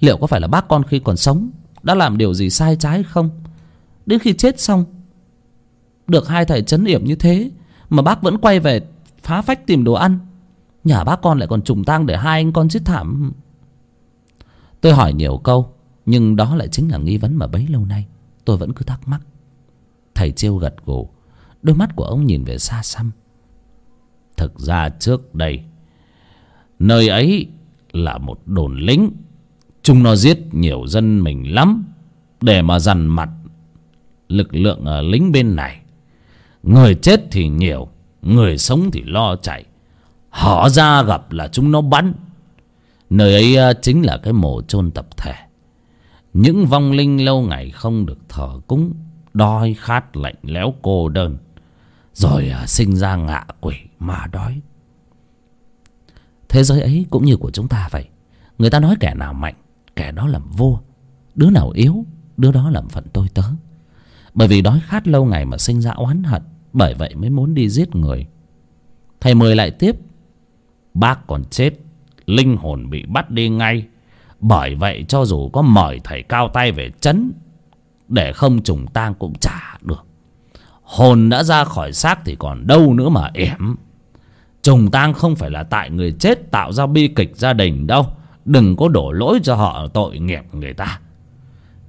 liệu có phải là bác con khi còn sống, đã làm điều gì sai trái không? Đến khi chết xong, được hai thầy chấn yểm như thế, mà bác vẫn quay về phá phách tìm đồ ăn, nhà bác con lại còn trùng tang để hai anh con chết thảm. Tôi hỏi nhiều câu, nhưng đó lại chính là nghi vấn mà bấy lâu nay tôi vẫn cứ thắc mắc. Thầy chiêu gật gù, đôi mắt của ông nhìn về xa xăm. Thực ra trước đây, nơi ấy là một đồn lính. Chúng nó giết nhiều dân mình lắm, để mà dằn mặt lực lượng ở lính bên này. Người chết thì nhiều, người sống thì lo chạy. Họ ra gặp là chúng nó bắn. Nơi ấy ờ, chính là cái mộ chôn tập thể những vong linh lâu ngày không được thờ cúng đói khát lạnh lẽo cô đơn rồi à, sinh ra ngạ quỷ mà đói. Thế giới ấy cũng như của chúng ta vậy. Người ta nói kẻ nào mạnh kẻ đó làm vua đứa nào yếu đứa đó làm phận tôi tớ. Bởi vì đói khát lâu ngày mà sinh ra oán hận bởi vậy mới muốn đi giết người. Thầy mười lại tiếp bác còn chết linh hồn bị bắt đi ngay bởi vậy cho dù có mời thầy cao tay về chấn, để không trùng tang cũng chả được. Hồn đã ra khỏi xác thì còn đâu nữa mà ẻm. Trùng tang không phải là tại người chết tạo ra bi kịch gia đình đâu. Đừng có đổ lỗi cho họ tội nghiệp người ta.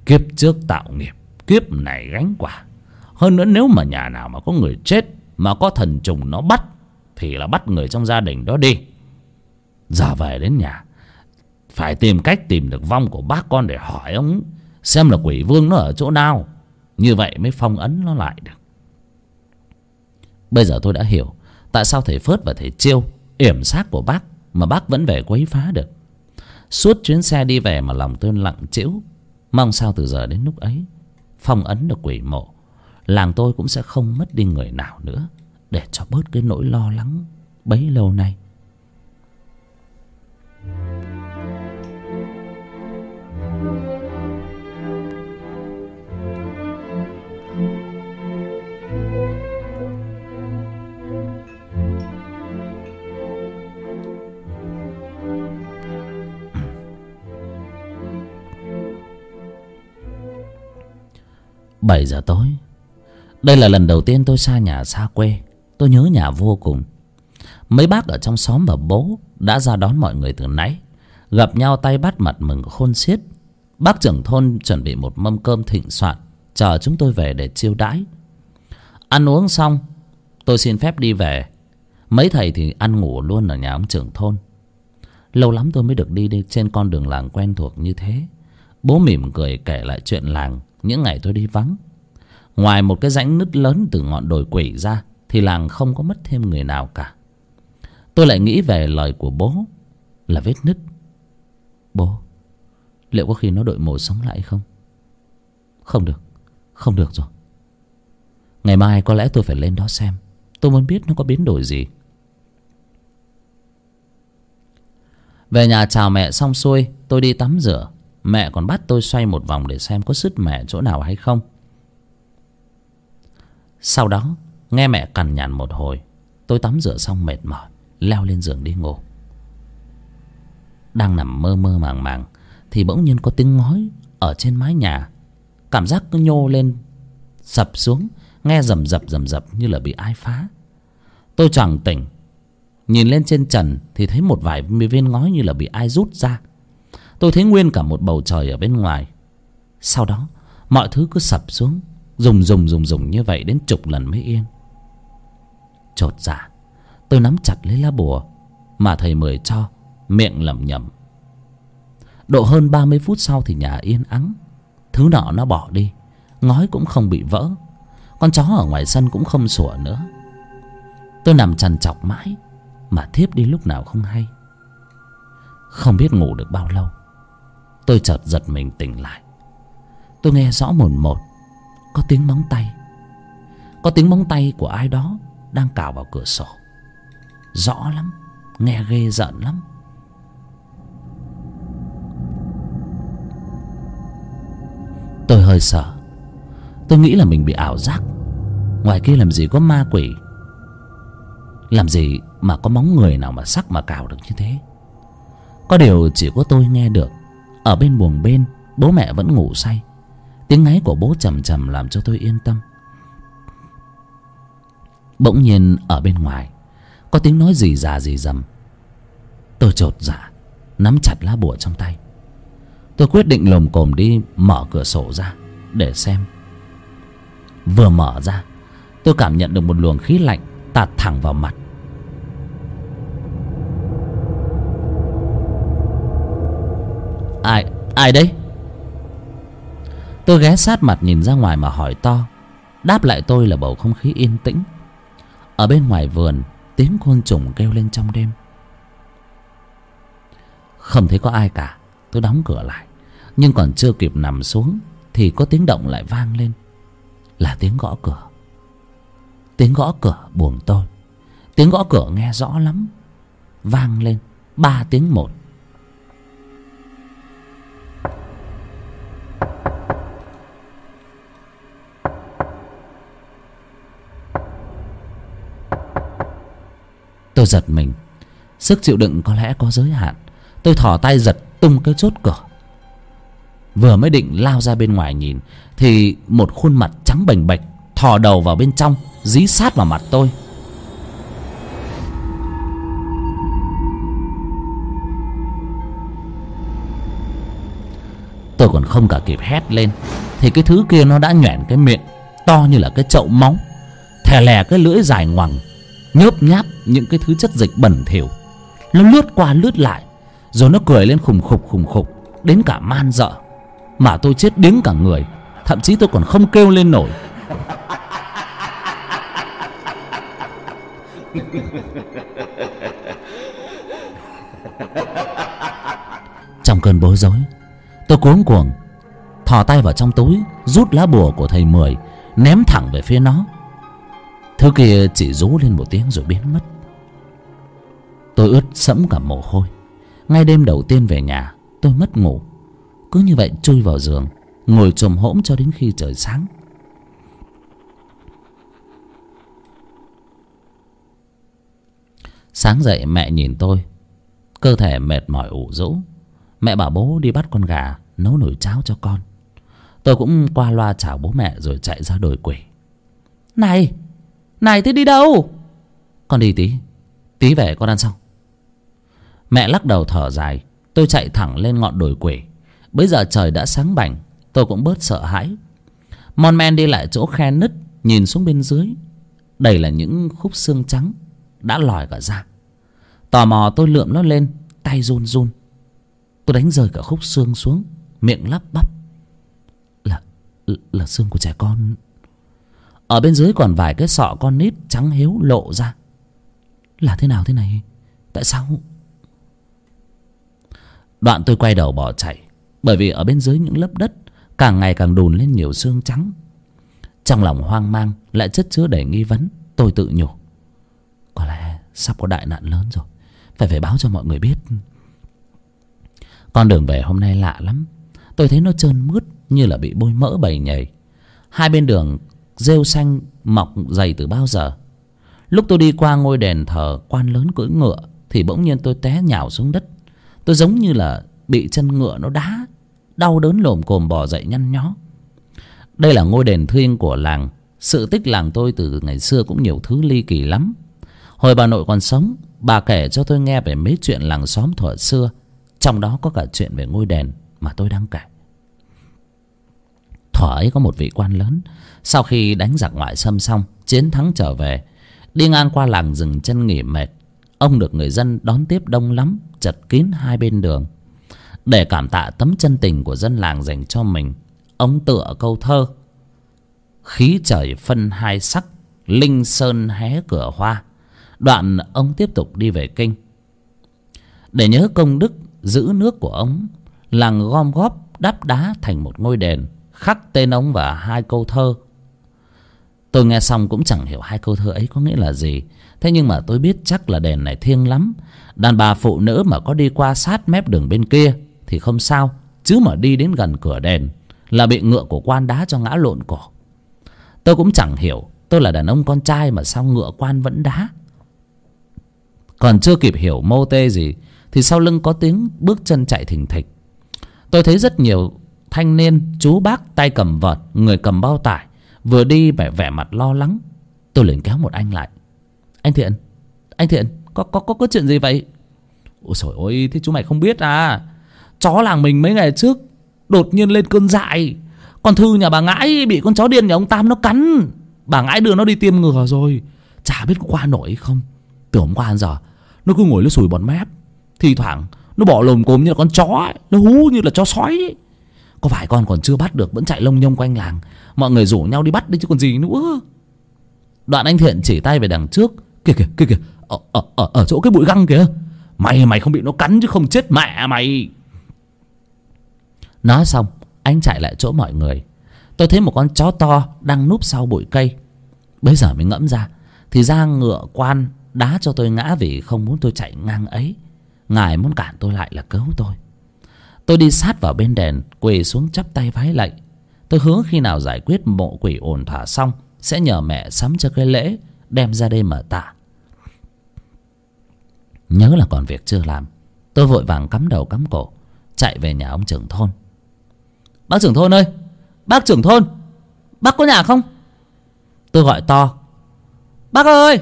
Kiếp trước tạo nghiệp, kiếp này gánh quả. Hơn nữa nếu mà nhà nào mà có người chết mà có thần trùng nó bắt, thì là bắt người trong gia đình đó đi. Giờ về đến nhà phải tìm cách tìm được vong của bác con để hỏi ông xem là quỷ vương nó ở chỗ nào. Như vậy mới phong ấn nó lại được. Bây giờ tôi đã hiểu tại sao thầy phớt và thầy chiêu yểm xác của bác mà bác vẫn về quấy phá được. Suốt chuyến xe đi về mà lòng tôi lặng trĩu, mong sao từ giờ đến lúc ấy phong ấn được quỷ mộ, làng tôi cũng sẽ không mất đi người nào nữa để cho bớt cái nỗi lo lắng bấy lâu nay bảy giờ tối. Đây là lần đầu tiên tôi xa nhà xa quê. Tôi nhớ nhà vô cùng. Mấy bác ở trong xóm và bố đã ra đón mọi người từ nãy. Gặp nhau tay bắt mặt mừng khôn xiết bác trưởng thôn chuẩn bị một mâm cơm thịnh soạn chờ chúng tôi về để chiêu đãi. Ăn uống xong tôi xin phép đi về. Mấy thầy thì ăn ngủ luôn ở nhà ông trưởng thôn. Lâu lắm tôi mới được đi, đi trên con đường làng quen thuộc như thế. Bố mỉm cười kể lại chuyện làng những ngày tôi đi vắng. Ngoài một cái rãnh nứt lớn từ ngọn đồi quỷ ra thì làng không có mất thêm người nào cả. Tôi lại nghĩ về lời của bố là vết nứt. Bố liệu có khi nó đội mồ sống lại không? Không được không được rồi. Ngày mai có lẽ tôi phải lên đó xem. Tôi muốn biết nó có biến đổi gì. Về nhà chào mẹ xong xuôi, tôi đi tắm rửa. Mẹ còn bắt tôi xoay một vòng để xem có sứt mẹ chỗ nào hay không. Sau đó, nghe mẹ cằn nhằn một hồi, tôi tắm rửa xong mệt mỏi, leo lên giường đi ngủ. Đang nằm mơ mơ màng màng thì bỗng nhiên có tiếng ngói ở trên mái nhà. Cảm giác cứ nhô lên, sập xuống, nghe rầm rập rầm rập như là bị ai phá. Tôi choàng tỉnh, nhìn lên trên trần thì thấy một vài viên ngói như là bị ai rút ra. Tôi thấy nguyên cả một bầu trời ở bên ngoài. Sau đó, mọi thứ cứ sập xuống, rùng rùng rùng rùng như vậy đến chục lần mới yên. Chột dạ tôi nắm chặt lấy lá bùa mà thầy mười cho, miệng lẩm nhẩm độ hơn ba mươi phút sau thì nhà yên ắng. Thứ nọ nó bỏ đi. Ngói cũng không bị vỡ. Con chó ở ngoài sân cũng không sủa nữa. Tôi nằm trằn trọc mãi, mà thiếp đi lúc nào không hay. Không biết ngủ được bao lâu, tôi chợt giật mình tỉnh lại. Tôi nghe rõ mồn một, có tiếng móng tay. Có tiếng móng tay của ai đó đang cào vào cửa sổ. Rõ lắm, nghe ghê rợn lắm. Tôi hơi sợ. Tôi nghĩ là mình bị ảo giác. Ngoài kia làm gì có ma quỷ. Làm gì mà có móng người nào mà sắc mà cào được như thế? Có điều chỉ có tôi nghe được. Ở bên buồng bên, bố mẹ vẫn ngủ say. Tiếng ngáy của bố trầm trầm làm cho tôi yên tâm. Bỗng nhiên, ở bên ngoài, có tiếng nói gì già gì dầm tôi chột dạ nắm chặt lá bùa trong tay tôi quyết định lồm cồm đi mở cửa sổ ra để xem. Vừa mở ra, tôi cảm nhận được một luồng khí lạnh tạt thẳng vào mặt. Ai ai đấy? Tôi ghé sát mặt nhìn ra ngoài mà hỏi to. Đáp lại tôi là bầu không khí yên tĩnh. Ở bên ngoài vườn, tiếng côn trùng kêu lên trong đêm. Không thấy có ai cả, tôi đóng cửa lại nhưng còn chưa kịp nằm xuống thì có tiếng động lại vang lên. Là tiếng gõ cửa. Tiếng gõ cửa buồng tôi. Tiếng gõ cửa nghe rõ lắm. Vang lên ba tiếng một. Tôi giật mình. Sức chịu đựng có lẽ có giới hạn. Tôi thò tay giật tung cái chốt cửa vừa mới định lao ra bên ngoài nhìn, thì một khuôn mặt trắng bềnh bệch thò đầu vào bên trong, dí sát vào mặt tôi. Tôi còn không cả kịp hét lên, thì cái thứ kia nó đã nhoẻn cái miệng to như là cái chậu móng, thè lè cái lưỡi dài ngoằng, nhớp nháp những cái thứ chất dịch bẩn thỉu. Nó lướt qua lướt lại, rồi nó cười lên khùng khục khùng khục, đến cả man dợ mà tôi chết điếng cả người, thậm chí tôi còn không kêu lên nổi. Trong cơn bối rối, tôi cuống cuồng, thò tay vào trong túi, rút lá bùa của thầy mười, ném thẳng về phía nó. Thứ kia chỉ rú lên một tiếng rồi biến mất. Tôi ướt sẫm cả mồ hôi. Ngay đêm đầu tiên về nhà, tôi mất ngủ cứ như vậy chui vào giường ngồi chồm hỗn cho đến khi trời sáng. Sáng dậy mẹ nhìn tôi cơ thể mệt mỏi ủ rũ. Mẹ bảo bố đi bắt con gà nấu nồi cháo cho con. Tôi cũng qua loa chào bố mẹ rồi chạy ra đồi quỷ. Này này thế đi đâu? Con đi tí tí về con ăn xong mẹ lắc đầu thở dài tôi chạy thẳng lên ngọn đồi quỷ bây giờ trời đã sáng bảnh, tôi cũng bớt sợ hãi. Mon men đi lại chỗ khe nứt, nhìn xuống bên dưới. Đây là những khúc xương trắng, đã lòi cả ra. Tò mò tôi lượm nó lên, tay run run. Tôi đánh rơi cả khúc xương xuống, miệng lắp bắp. Là là xương của trẻ con. Ở bên dưới còn vài cái sọ con nít trắng hiếu lộ ra. Là thế nào thế này? Tại sao? Đoạn tôi quay đầu bỏ chạy bởi vì ở bên dưới những lớp đất, càng ngày càng đùn lên nhiều xương trắng. Trong lòng hoang mang, lại chất chứa đầy nghi vấn, tôi tự nhủ. Có lẽ sắp có đại nạn lớn rồi, phải phải báo cho mọi người biết. Con đường về hôm nay lạ lắm. Tôi thấy nó trơn mướt, như là bị bôi mỡ bầy nhầy. Hai bên đường, rêu xanh, mọc dày từ bao giờ. Lúc tôi đi qua ngôi đền thờ quan lớn cưỡi ngựa, thì bỗng nhiên tôi té nhào xuống đất. Tôi giống như là bị chân ngựa nó đá, đau đớn lồm cồm bò dậy nhăn nhó. Đây là ngôi đền thiêng của làng. Sự tích làng tôi từ ngày xưa cũng nhiều thứ ly kỳ lắm. Hồi bà nội còn sống, bà kể cho tôi nghe về mấy chuyện làng xóm thuở xưa. Trong đó có cả chuyện về ngôi đền mà tôi đang kể. Thuở ấy có một vị quan lớn. Sau khi đánh giặc ngoại xâm xong, chiến thắng trở về, đi ngang qua làng rừng chân nghỉ mệt. Ông được người dân đón tiếp đông lắm, chật kín hai bên đường để cảm tạ tấm chân tình của dân làng dành cho mình, ông tựa câu thơ, khí trời phân hai sắc, linh sơn hé cửa hoa. Đoạn ông tiếp tục đi về kinh. Để nhớ công đức giữ nước của ông, làng gom góp đắp đá thành một ngôi đền, khắc tên ông và hai câu thơ. Tôi nghe xong cũng chẳng hiểu hai câu thơ ấy có nghĩa là gì, thế nhưng mà tôi biết chắc là đền này thiêng lắm. Đàn bà phụ nữ mà có đi qua sát mép đường bên kia thì không sao, chứ mà đi đến gần cửa đền là bị ngựa của quan đá cho ngã lộn cổ tôi cũng chẳng hiểu, tôi là đàn ông con trai mà sao ngựa quan vẫn đá. Còn chưa kịp hiểu mô tê gì, thì sau lưng có tiếng bước chân chạy thình thịch. Tôi thấy rất nhiều thanh niên, chú bác tay cầm vợt, người cầm bao tải, vừa đi vẻ vẻ mặt lo lắng. Tôi liền kéo một anh lại. Anh thiện anh thiện, có có có có chuyện gì vậy? Ôi trời ơi, thế chú mày không biết à? Chó làng mình mấy ngày trước đột nhiên lên cơn dại. Con thư nhà bà ngãi bị con chó điên nhà ông tam nó cắn. Bà ngãi đưa nó đi tiêm ngừa rồi. Chả biết có qua nổi không. Từ hôm qua đến giờ nó cứ ngồi nó sùi bọt mép. Thi thoảng nó bỏ lồm cồm như là con chó ấy. nó hú như là chó sói ấy. có vài con còn chưa bắt được vẫn chạy lông nhông quanh làng. Mọi người rủ nhau đi bắt đi chứ còn gì nữa. Đoạn anh thiện chỉ tay về đằng trước. Kìa kìa kìa kìa. Ở, ở, ở, ở chỗ cái bụi găng kìa. Mày mày không bị nó cắn chứ không chết mẹ mày nói xong, anh chạy lại chỗ mọi người. Tôi thấy một con chó to đang núp sau bụi cây. Bây giờ mới ngẫm ra, thì ra ngựa, quan đá cho tôi ngã vì không muốn tôi chạy ngang ấy. Ngài muốn cản tôi lại là cứu tôi. Tôi đi sát vào bên đèn quỳ xuống chắp tay vái lạy. Tôi hứa khi nào giải quyết mộ quỷ ổn thỏa xong, sẽ nhờ mẹ sắm cho cái lễ, đem ra đây mở tạ nhớ là còn việc chưa làm, tôi vội vàng cắm đầu cắm cổ, chạy về nhà ông trưởng thôn bác trưởng thôn ơi bác trưởng thôn bác có nhà không? Tôi gọi to. Bác ơi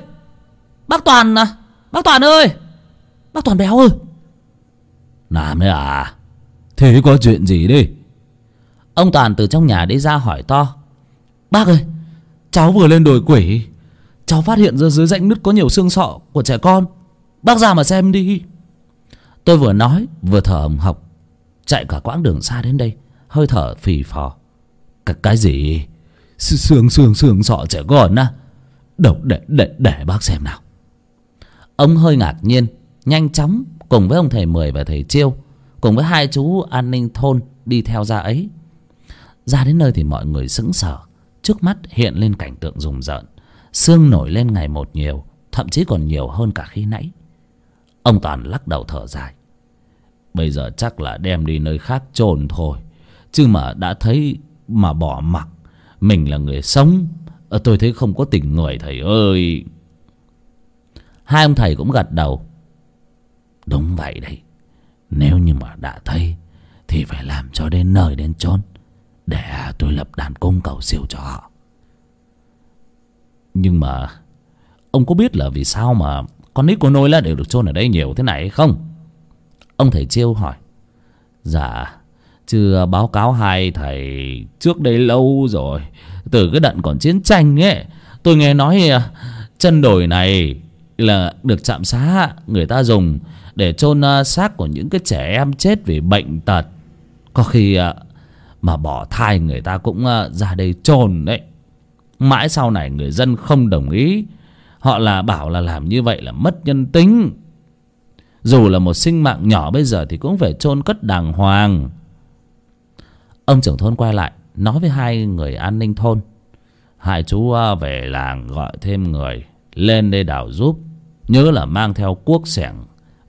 bác toàn à bác toàn ơi bác toàn béo ơi. Làm đấy à? Thế có chuyện gì đi ông toàn từ trong nhà đi ra hỏi to. Bác ơi cháu vừa lên đồi quỷ cháu phát hiện ra dưới rãnh nứt có nhiều xương sọ của trẻ con. Bác ra mà xem đi. Tôi vừa nói vừa thở hồng hộc. Chạy cả quãng đường xa đến đây hơi thở phì phò. Cái, cái gì? Xương xương xương sọ trẻ con á. Đâu để để để bác xem nào. Ông hơi ngạc nhiên nhanh chóng cùng với ông thầy mười và thầy chiêu cùng với hai chú an ninh thôn đi theo ra ấy. Ra đến nơi thì mọi người sững sờ trước mắt hiện lên cảnh tượng rùng rợn. Xương nổi lên ngày một nhiều thậm chí còn nhiều hơn cả khi nãy. Ông toàn lắc đầu thở dài. Bây giờ chắc là đem đi nơi khác chôn thôi chứ mà đã thấy mà bỏ mặc, mình là người sống ờ, tôi thấy không có tình người, thầy ơi. Hai ông thầy cũng gật đầu. Đúng vậy đấy, nếu như mà đã thấy thì phải làm cho đến nơi đến chốn để tôi lập đàn cung cầu siêu cho họ. Nhưng mà ông có biết là vì sao mà con nít của nôi là đều được chôn ở đây nhiều thế này hay không? Ông thầy chiêu hỏi. Dạ chưa báo cáo hai thầy trước đây lâu rồi. Từ cái đận còn chiến tranh ấy, tôi nghe nói à, chân đồi này là được chạm xá người ta dùng để chôn à, xác của những cái trẻ em chết vì bệnh tật. Có khi à, mà bỏ thai người ta cũng ra đây chôn đấy. Mãi sau này người dân không đồng ý. Họ là bảo là làm như vậy là mất nhân tính. Dù là một sinh mạng nhỏ bây giờ thì cũng phải chôn cất đàng hoàng ông trưởng thôn quay lại, nói với hai người an ninh thôn. Hai chú à, về làng gọi thêm người lên đây đào giúp. Nhớ là mang theo cuốc xẻng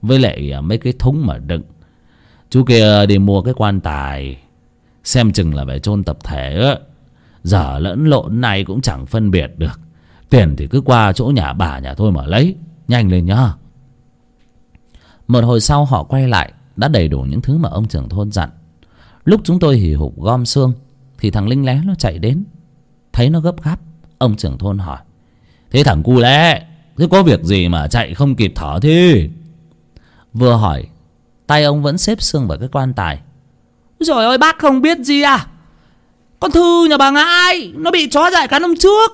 với lại à, mấy cái thúng mà đựng. Chú kia đi mua cái quan tài, xem chừng là phải chôn tập thể á. Giờ lẫn lộn này cũng chẳng phân biệt được. Tiền thì cứ qua chỗ nhà bà nhà thôi mà lấy. Nhanh lên nhá. Một hồi sau họ quay lại, đã đầy đủ những thứ mà ông trưởng thôn dặn lúc chúng tôi hì hục gom xương, thì thằng linh lé nó chạy đến. Thấy nó gấp gáp, ông trưởng thôn hỏi, thế thằng cu lé, thế có việc gì mà chạy không kịp thở thế? Vừa hỏi, tay ông vẫn xếp xương vào cái quan tài. Rồi ôi bác không biết gì à? Con thư nhà bà ngãi, nó bị chó dại cắn hôm trước,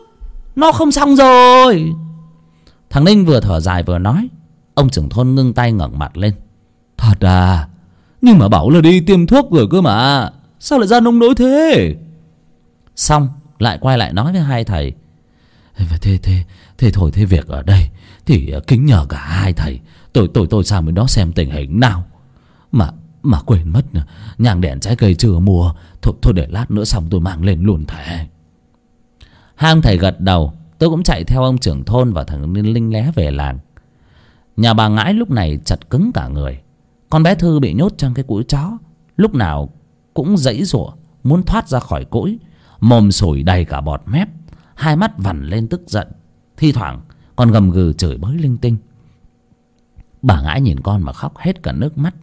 nó không xong rồi. Thằng ninh vừa thở dài vừa nói, ông trưởng thôn ngưng tay ngẩng mặt lên. Thật à? Nhưng mà bảo là đi tiêm thuốc rồi cơ mà. Sao lại ra nông nỗi thế? Xong, lại quay lại nói với hai thầy. Thế thế thế thôi, thế việc ở đây thì ờ, kính nhờ cả hai thầy. Tôi tôi tôi sang bên đó xem tình hình nào. Mà mà quên mất nhàng đèn trái cây chưa mua. Thôi thôi để lát nữa xong tôi mang lên luôn thẻ hai ông thầy gật đầu, tôi cũng chạy theo ông trưởng thôn và thằng linh lé về làng. Nhà bà ngãi lúc này chật cứng cả người con bé thư bị nhốt trong cái cũi chó lúc nào cũng dãy rủa, muốn thoát ra khỏi cũi mồm sủi đầy cả bọt mép hai mắt vằn lên tức giận. Thi thoảng còn gầm gừ chửi bới linh tinh. Bà ngãi nhìn con mà khóc hết cả nước mắt.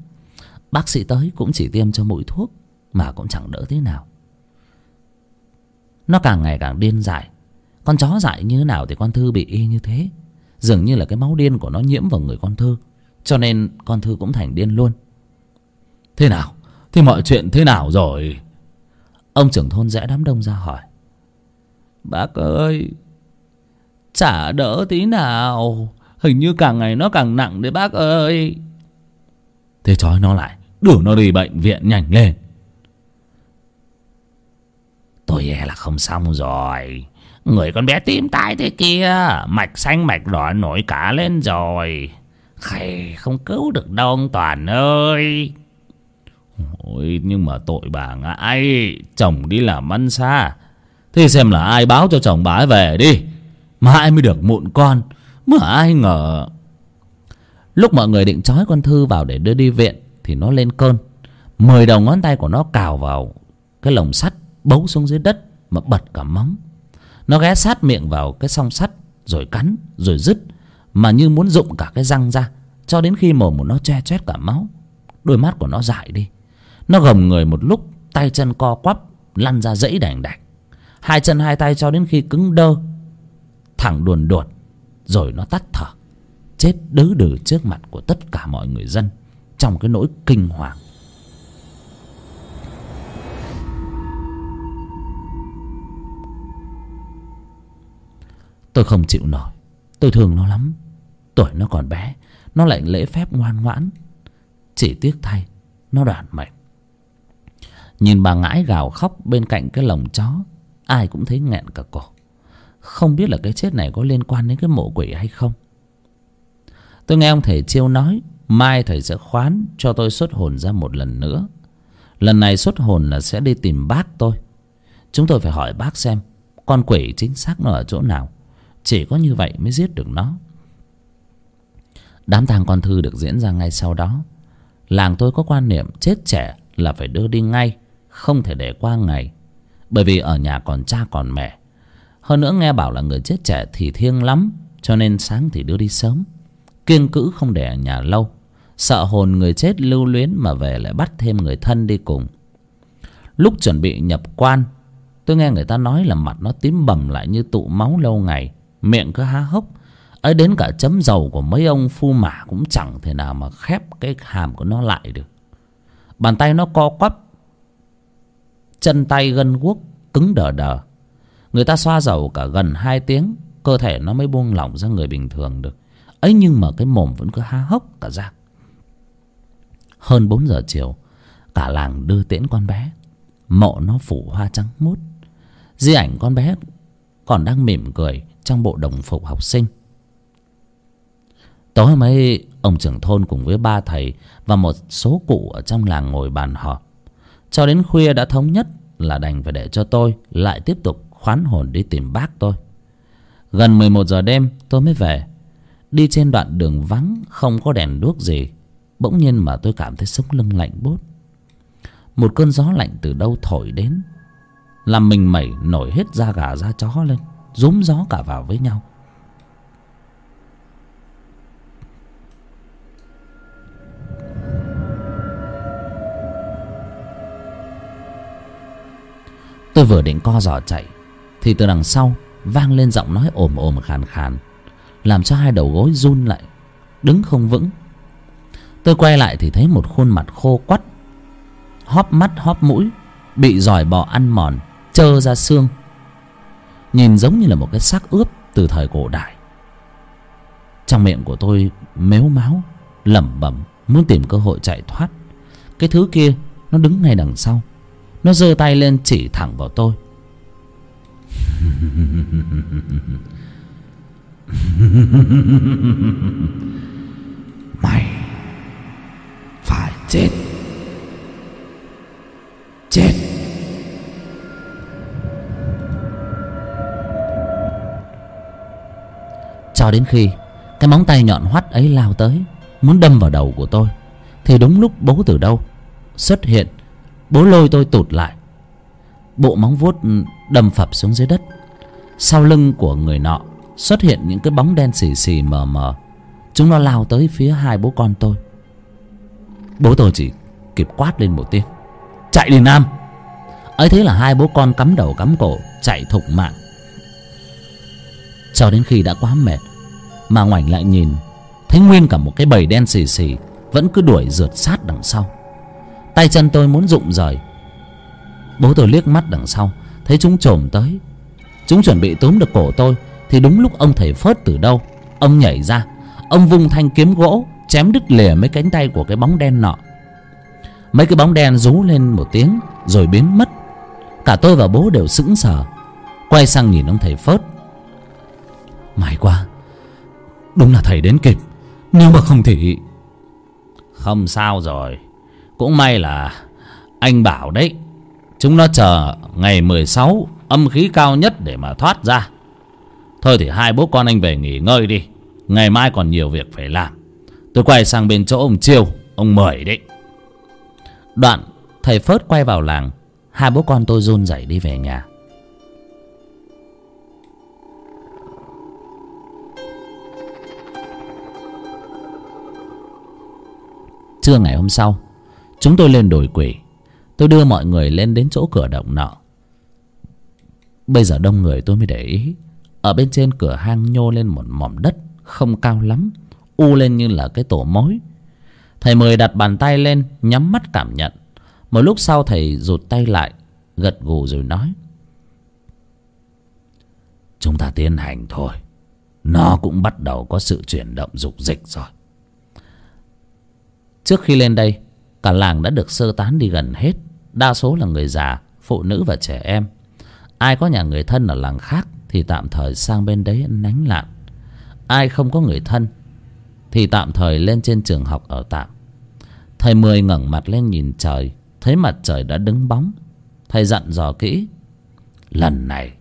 Bác sĩ tới cũng chỉ tiêm cho mũi thuốc mà cũng chẳng đỡ thế nào. Nó càng ngày càng điên dại. Con chó dại như thế nào thì con thư bị y như thế? Dường như là cái máu điên của nó nhiễm vào người con thư cho nên con thư cũng thành điên luôn. Thế nào? Thế mọi chuyện thế nào rồi? Ông trưởng thôn rẽ đám đông ra hỏi. Bác ơi, chả đỡ tí nào. Hình như càng ngày nó càng nặng đấy bác ơi. Thế trói nó lại đưa nó đi bệnh viện nhanh lên. Tôi e là không xong rồi. Người con bé tím tai thế kia, mạch xanh mạch đỏ nổi cả lên rồi. Khầy không cứu được đâu ông Toàn ơi. Ôi, nhưng mà tội bà ngãi Chồng đi làm ăn xa. Thế xem là ai báo cho chồng bà ấy về đi. Mãi mới được mụn con, Mà ai ngờ. Lúc mọi người định trói con Thư vào để đưa đi viện, Thì nó lên cơn. Mười đầu ngón tay của nó cào vào Cái lồng sắt bấu xuống dưới đất Mà bật cả móng. Nó ghé sát miệng vào cái song sắt, Rồi cắn, rồi dứt mà như muốn rụng cả cái răng ra, cho đến khi mồm của nó che chét cả máu. Đôi mắt của nó dại đi. Nó gồng người một lúc, tay chân co quắp, lăn ra dãy đành đạch. Hai chân hai tay cho đến khi cứng đơ, thẳng đuồn đuột, rồi nó tắt thở. Chết đứ đừ trước mặt của tất cả mọi người dân trong cái nỗi kinh hoàng. Tôi không chịu nổi. Tôi thương nó lắm tuổi nó còn bé, nó lại lễ phép ngoan ngoãn. Chỉ tiếc thay, nó đoản mệnh. Nhìn bà ngãi gào khóc bên cạnh cái lồng chó, ai cũng thấy nghẹn cả cổ. Không biết là cái chết này có liên quan đến cái mộ quỷ hay không. Tôi nghe ông thầy chiêu nói, mai thầy sẽ khoán cho tôi xuất hồn ra một lần nữa. Lần này xuất hồn là sẽ đi tìm bác tôi. Chúng tôi phải hỏi bác xem, con quỷ chính xác nó ở chỗ nào. Chỉ có như vậy mới giết được nó đám tang con thư được diễn ra ngay sau đó. Làng tôi có quan niệm chết trẻ là phải đưa đi ngay, không thể để qua ngày. Bởi vì ở nhà còn cha còn mẹ. Hơn nữa nghe bảo là người chết trẻ thì thiêng lắm, cho nên sáng thì đưa đi sớm. Kiêng cữ không để ở nhà lâu. Sợ hồn người chết lưu luyến mà về lại bắt thêm người thân đi cùng. Lúc chuẩn bị nhập quan, tôi nghe người ta nói là mặt nó tím bầm lại như tụ máu lâu ngày, miệng cứ há hốc ấy, đến cả chấm dầu của mấy ông phu mả cũng chẳng thể nào mà khép cái hàm của nó lại được. Bàn tay nó co quắp, chân tay gân guốc cứng đờ đờ. Người ta xoa dầu cả gần hai tiếng, cơ thể nó mới buông lỏng ra người bình thường được. Ấy, nhưng mà cái mồm vẫn cứ há hốc cả ra. Hơn bốn giờ chiều, cả làng đưa tiễn con bé. Mộ nó phủ hoa trắng mút. Di ảnh con bé còn đang mỉm cười trong bộ đồng phục học sinh tối hôm ấy, ông trưởng thôn cùng với ba thầy và một số cụ ở trong làng ngồi bàn họp. Cho đến khuya đã thống nhất là đành phải để cho tôi lại tiếp tục khoán hồn đi tìm bác tôi. Gần mười một giờ đêm, tôi mới về. Đi trên đoạn đường vắng, không có đèn đuốc gì. Bỗng nhiên mà tôi cảm thấy sống lưng lạnh bốt một cơn gió lạnh từ đâu thổi đến, làm mình mẩy nổi hết da gà da chó lên, rúm gió cả vào với nhau. Tôi vừa định co giò chạy, thì từ đằng sau vang lên giọng nói ồm ồm khàn khàn, làm cho hai đầu gối run lại, đứng không vững. Tôi quay lại thì thấy một khuôn mặt khô quắt, hóp mắt hóp mũi, bị giỏi bò ăn mòn, trơ ra xương, nhìn giống như là một cái xác ướp từ thời cổ đại. Trong miệng của tôi mếu máo lẩm bẩm, muốn tìm cơ hội chạy thoát. Cái thứ kia nó đứng ngay đằng sau nó giơ tay lên chỉ thẳng vào tôi. Mày phải chết. Chết. Cho đến khi cái móng tay nhọn hoắt ấy lao tới muốn đâm vào đầu của tôi thì đúng lúc bố từ đâu xuất hiện bố lôi tôi tụt lại. Bộ móng vuốt đâm phập xuống dưới đất. Sau lưng của người nọ xuất hiện những cái bóng đen xì xì mờ mờ. Chúng nó lao tới phía hai bố con tôi. Bố tôi chỉ kịp quát lên một tiếng. Chạy đi, nam! Ấy thế là hai bố con cắm đầu cắm cổ chạy thục mạng. Cho đến khi đã quá mệt, mà ngoảnh lại nhìn, thấy nguyên cả một cái bầy đen xì xì vẫn cứ đuổi rượt sát đằng sau tay chân tôi muốn rụng rời. Bố tôi liếc mắt đằng sau, thấy chúng chồm tới. Chúng chuẩn bị túm được cổ tôi, thì đúng lúc ông thầy phớt từ đâu. Ông nhảy ra, ông vung thanh kiếm gỗ, chém đứt lìa mấy cánh tay của cái bóng đen nọ. Mấy cái bóng đen rú lên một tiếng, rồi biến mất. Cả tôi và bố đều sững sờ, quay sang nhìn ông thầy phớt. May quá, đúng là thầy đến kịp, nếu mà không thì không sao rồi cũng may là anh bảo đấy. Chúng nó chờ ngày mười sáu, âm khí cao nhất để mà thoát ra. Thôi thì hai bố con anh về nghỉ ngơi đi. Ngày mai còn nhiều việc phải làm. Tôi quay sang bên chỗ ông chiêu, ông mời đấy. Đoạn, thầy phớt quay vào làng. Hai bố con tôi run rẩy đi về nhà. Trưa ngày hôm sau chúng tôi lên đồi quỷ. Tôi đưa mọi người lên đến chỗ cửa động nọ. Bây giờ đông người tôi mới để ý. Ở bên trên cửa hang nhô lên một mỏm đất không cao lắm, u lên như là cái tổ mối. Thầy mời đặt bàn tay lên, nhắm mắt cảm nhận. Một lúc sau thầy rụt tay lại, gật gù rồi nói, chúng ta tiến hành thôi. Nó cũng bắt đầu có sự chuyển động dục dịch rồi. Trước khi lên đây cả làng đã được sơ tán đi gần hết. Đa số là người già, phụ nữ và trẻ em. Ai có nhà người thân ở làng khác thì tạm thời sang bên đấy nánh lạn. Ai không có người thân thì tạm thời lên trên trường học ở tạm. Thầy mười ngẩng mặt lên nhìn trời, thấy mặt trời đã đứng bóng. Thầy dặn dò kỹ, lần này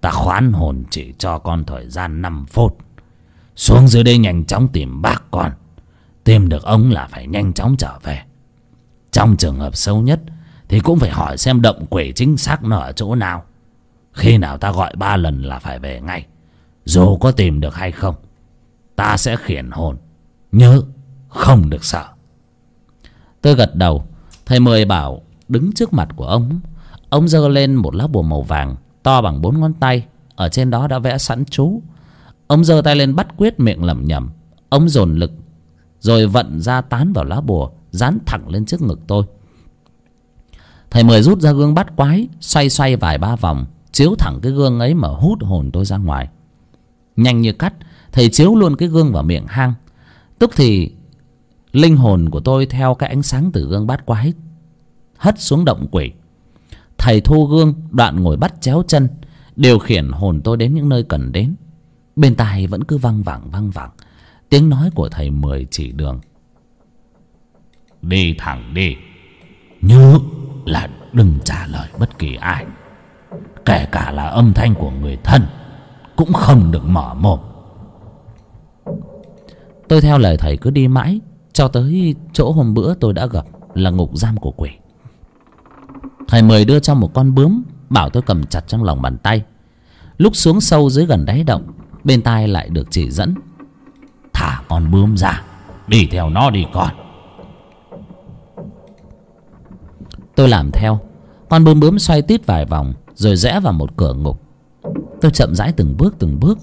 ta khoán hồn chỉ cho con thời gian năm phút. Xuống dưới đây nhanh chóng tìm bác con. Tìm được ông là phải nhanh chóng trở về trong trường hợp xấu nhất, thì cũng phải hỏi xem động quỷ chính xác nó ở chỗ nào. Khi nào ta gọi ba lần là phải về ngay. Dù có tìm được hay không, ta sẽ khiển hồn, nhớ không được sợ. Tôi gật đầu, thầy mười bảo, đứng trước mặt của ông. Ông giơ lên một lá bùa màu vàng, to bằng bốn ngón tay, ở trên đó đã vẽ sẵn chú. Ông giơ tay lên bắt quyết miệng lẩm nhẩm. Ông dồn lực, rồi vận ra tán vào lá bùa dán thẳng lên trước ngực tôi. Thầy mười rút ra gương bắt quái, xoay xoay vài ba vòng, chiếu thẳng cái gương ấy mà hút hồn tôi ra ngoài. Nhanh như cắt, thầy chiếu luôn cái gương vào miệng hang. Tức thì, linh hồn của tôi theo cái ánh sáng từ gương bát quái hất xuống động quỷ. Thầy thu gương, đoạn ngồi bắt chéo chân, điều khiển hồn tôi đến những nơi cần đến. Bên tai vẫn cứ văng vẳng văng vẳng. Tiếng nói của thầy mười chỉ đường đi thẳng đi. Nhớ là đừng trả lời bất kỳ ai. Kể cả là âm thanh của người thân cũng không được mở mồm. Tôi theo lời thầy cứ đi mãi cho tới chỗ hôm bữa tôi đã gặp là ngục giam của quỷ. Thầy mời đưa cho một con bướm bảo tôi cầm chặt trong lòng bàn tay. Lúc xuống sâu dưới gần đáy động bên tai lại được chỉ dẫn. Thả con bướm ra đi theo nó đi con tôi làm theo. Con bướm bướm xoay tít vài vòng, rồi rẽ vào một cửa ngục. Tôi chậm rãi từng bước từng bước.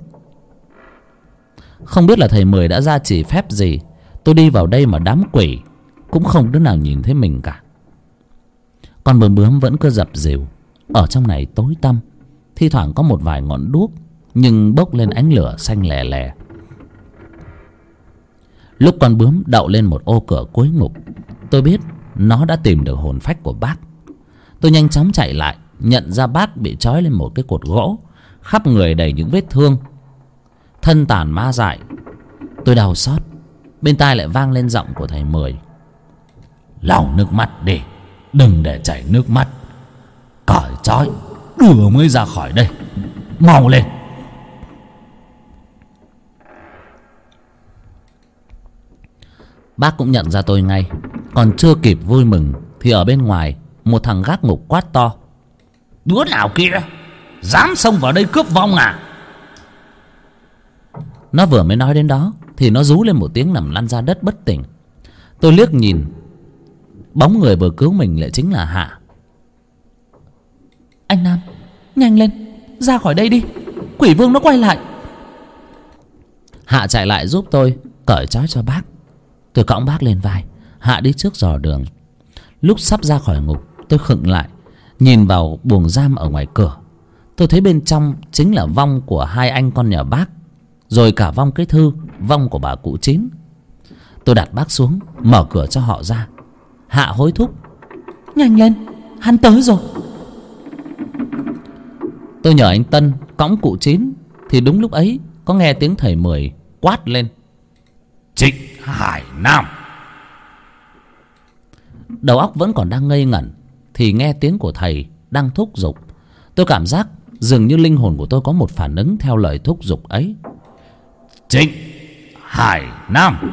Không biết là thầy mười đã ra chỉ phép gì, tôi đi vào đây mà đám quỷ cũng không đứa nào nhìn thấy mình cả. Con bướm bướm vẫn cứ dập dìu. Ở trong này tối tăm, thi thoảng có một vài ngọn đuốc, nhưng bốc lên ánh lửa xanh lè lè. Lúc con bướm đậu lên một ô cửa cuối ngục, tôi biết nó đã tìm được hồn phách của bác. Tôi nhanh chóng chạy lại, nhận ra bác bị trói lên một cái cột gỗ, khắp người đầy những vết thương. Thân tàn ma dại, tôi đau xót. Bên tai lại vang lên giọng của thầy mười. Lau nước mắt đi, đừng để chảy nước mắt. Cởi trói, đưa mới ra khỏi đây. Mau lên. Bác cũng nhận ra tôi ngay. Còn chưa kịp vui mừng thì ở bên ngoài, một thằng gác ngục quát to. Đứa nào kia? Dám xông vào đây cướp vong à? Nó vừa mới nói đến đó thì nó rú lên một tiếng nằm lăn ra đất bất tỉnh. Tôi liếc nhìn, bóng người vừa cứu mình lại chính là hạ. Anh nam, nhanh lên, ra khỏi đây đi, quỷ vương nó quay lại. Hạ chạy lại giúp tôi cởi trói cho bác tôi cõng bác lên vai. Hạ đi trước dò đường. Lúc sắp ra khỏi ngục, tôi khựng lại, nhìn vào buồng giam ở ngoài cửa. Tôi thấy bên trong chính là vong của hai anh con nhà bác, rồi cả vong cái thư, vong của bà cụ chín. Tôi đặt bác xuống, mở cửa cho họ ra. Hạ hối thúc, nhanh lên, hắn tới rồi. Tôi nhờ anh tân cõng cụ chín, thì đúng lúc ấy có nghe tiếng thầy mười quát lên trịnh hải nam. Đầu óc vẫn còn đang ngây ngẩn thì nghe tiếng của thầy đang thúc giục. Tôi cảm giác dường như linh hồn của tôi có một phản ứng theo lời thúc giục ấy. Trịnh hải nam.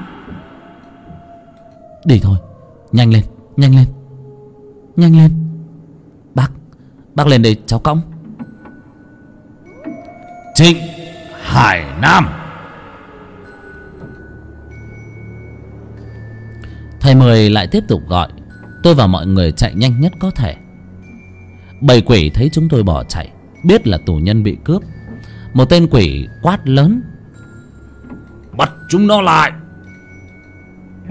Đi thôi nhanh lên nhanh lên nhanh lên. Bác bác lên đây cháu cõng. Trịnh hải nam thầy mười lại tiếp tục gọi. Tôi và mọi người chạy nhanh nhất có thể. Bầy quỷ thấy chúng tôi bỏ chạy biết là tù nhân bị cướp. Một tên quỷ quát lớn. Bắt chúng nó lại!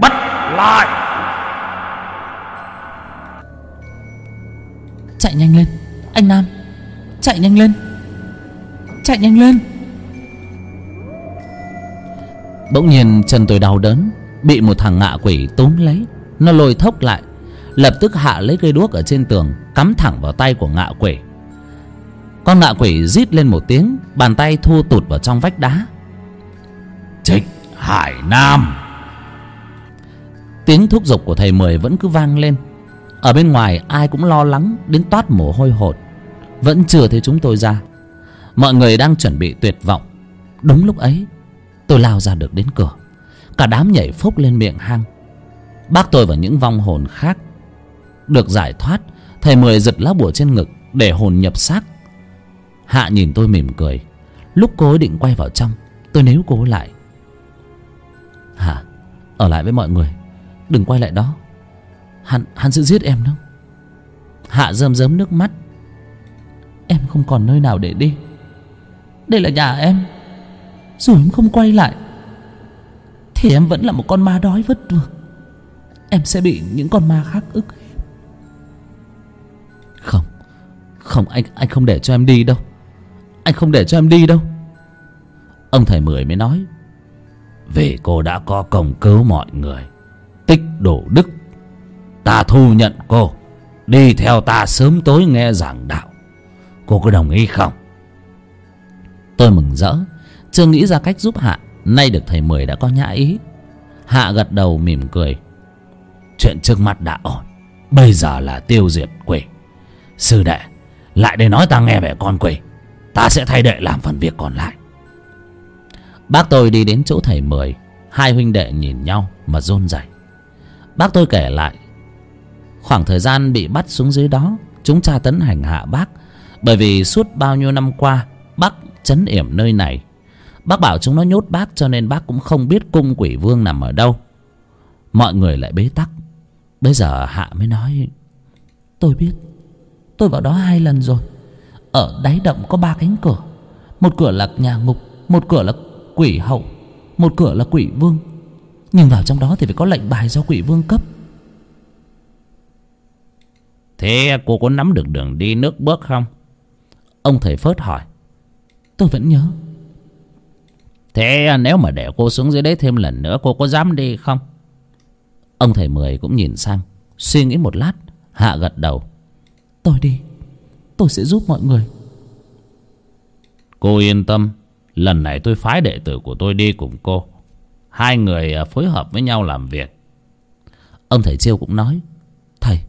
Bắt lại! Chạy nhanh lên anh nam. Chạy nhanh lên. Chạy nhanh lên. Bỗng nhiên chân tôi đau đớn bị một thằng ngạ quỷ túm lấy. Nó lôi thốc lại lập tức hạ lấy cây đuốc ở trên tường cắm thẳng vào tay của ngạ quỷ. Con ngạ quỷ rít lên một tiếng bàn tay thu tụt vào trong vách đá. Trịnh hải nam. Tiếng thúc giục của thầy mười vẫn cứ vang lên. Ở bên ngoài ai cũng lo lắng đến toát mồ hôi hột. Vẫn chưa thấy chúng tôi ra. Mọi người đang chuẩn bị tuyệt vọng. Đúng lúc ấy tôi lao ra được đến cửa cả đám nhảy phúc lên miệng hang. Bác tôi và những vong hồn khác được giải thoát. Thầy mười giật lá bùa trên ngực để hồn nhập xác. Hạ nhìn tôi mỉm cười. Lúc cô ấy định quay vào trong, tôi níu cô ấy lại. Hạ, ở lại với mọi người. Đừng quay lại đó. Hắn hắn sẽ giết em đâu hạ rơm rớm nước mắt. Em không còn nơi nào để đi. Đây là nhà em. Dù em không quay lại thì em vẫn là một con ma đói vất vưởng Em sẽ bị những con ma khác ức Không Không, anh anh không để cho em đi đâu. Anh không để cho em đi đâu. Ông thầy Mười mới nói Vì cô đã có công cứu mọi người, Tích đổ đức. Ta thu nhận cô, Đi theo ta sớm tối nghe giảng đạo. Cô có đồng ý không? Tôi mừng rỡ, Chưa nghĩ ra cách giúp Hạ Nay được thầy Mười đã có nhã ý. Hạ gật đầu mỉm cười. Chuyện trước mắt đã ổn. Bây giờ là tiêu diệt quỷ. Sư đệ, Lại để nói ta nghe về con quỷ. Ta sẽ thay đệ làm phần việc còn lại. Bác tôi đi đến chỗ thầy Mười. Hai huynh đệ nhìn nhau mà rôn rẩy. Bác tôi kể lại. Khoảng thời gian bị bắt xuống dưới đó, Chúng tra tấn hành hạ bác. Bởi vì suốt bao nhiêu năm qua, Bác chấn yểm nơi này. Bác bảo chúng nó nhốt bác cho nên bác cũng không biết cung quỷ vương nằm ở đâu. Mọi người lại bế tắc. Bây giờ Hạ mới nói Tôi biết Tôi vào đó hai lần rồi. Ở đáy động có ba cánh cửa. Một cửa là nhà ngục Một cửa là quỷ hậu Một cửa là quỷ vương. Nhưng vào trong đó thì phải có lệnh bài do quỷ vương cấp. Thế cô có nắm được đường đi nước bước không? Ông thầy Phớt hỏi. Tôi vẫn nhớ Thế nếu mà để cô xuống dưới đấy thêm lần nữa Cô có dám đi không? Ông thầy Mười cũng nhìn sang Suy nghĩ một lát Hạ gật đầu. Tôi đi Tôi sẽ giúp mọi người. Cô yên tâm Lần này tôi phái đệ tử của tôi đi cùng cô. Hai người à, phối hợp với nhau làm việc. Ông thầy Chiêu cũng nói Thầy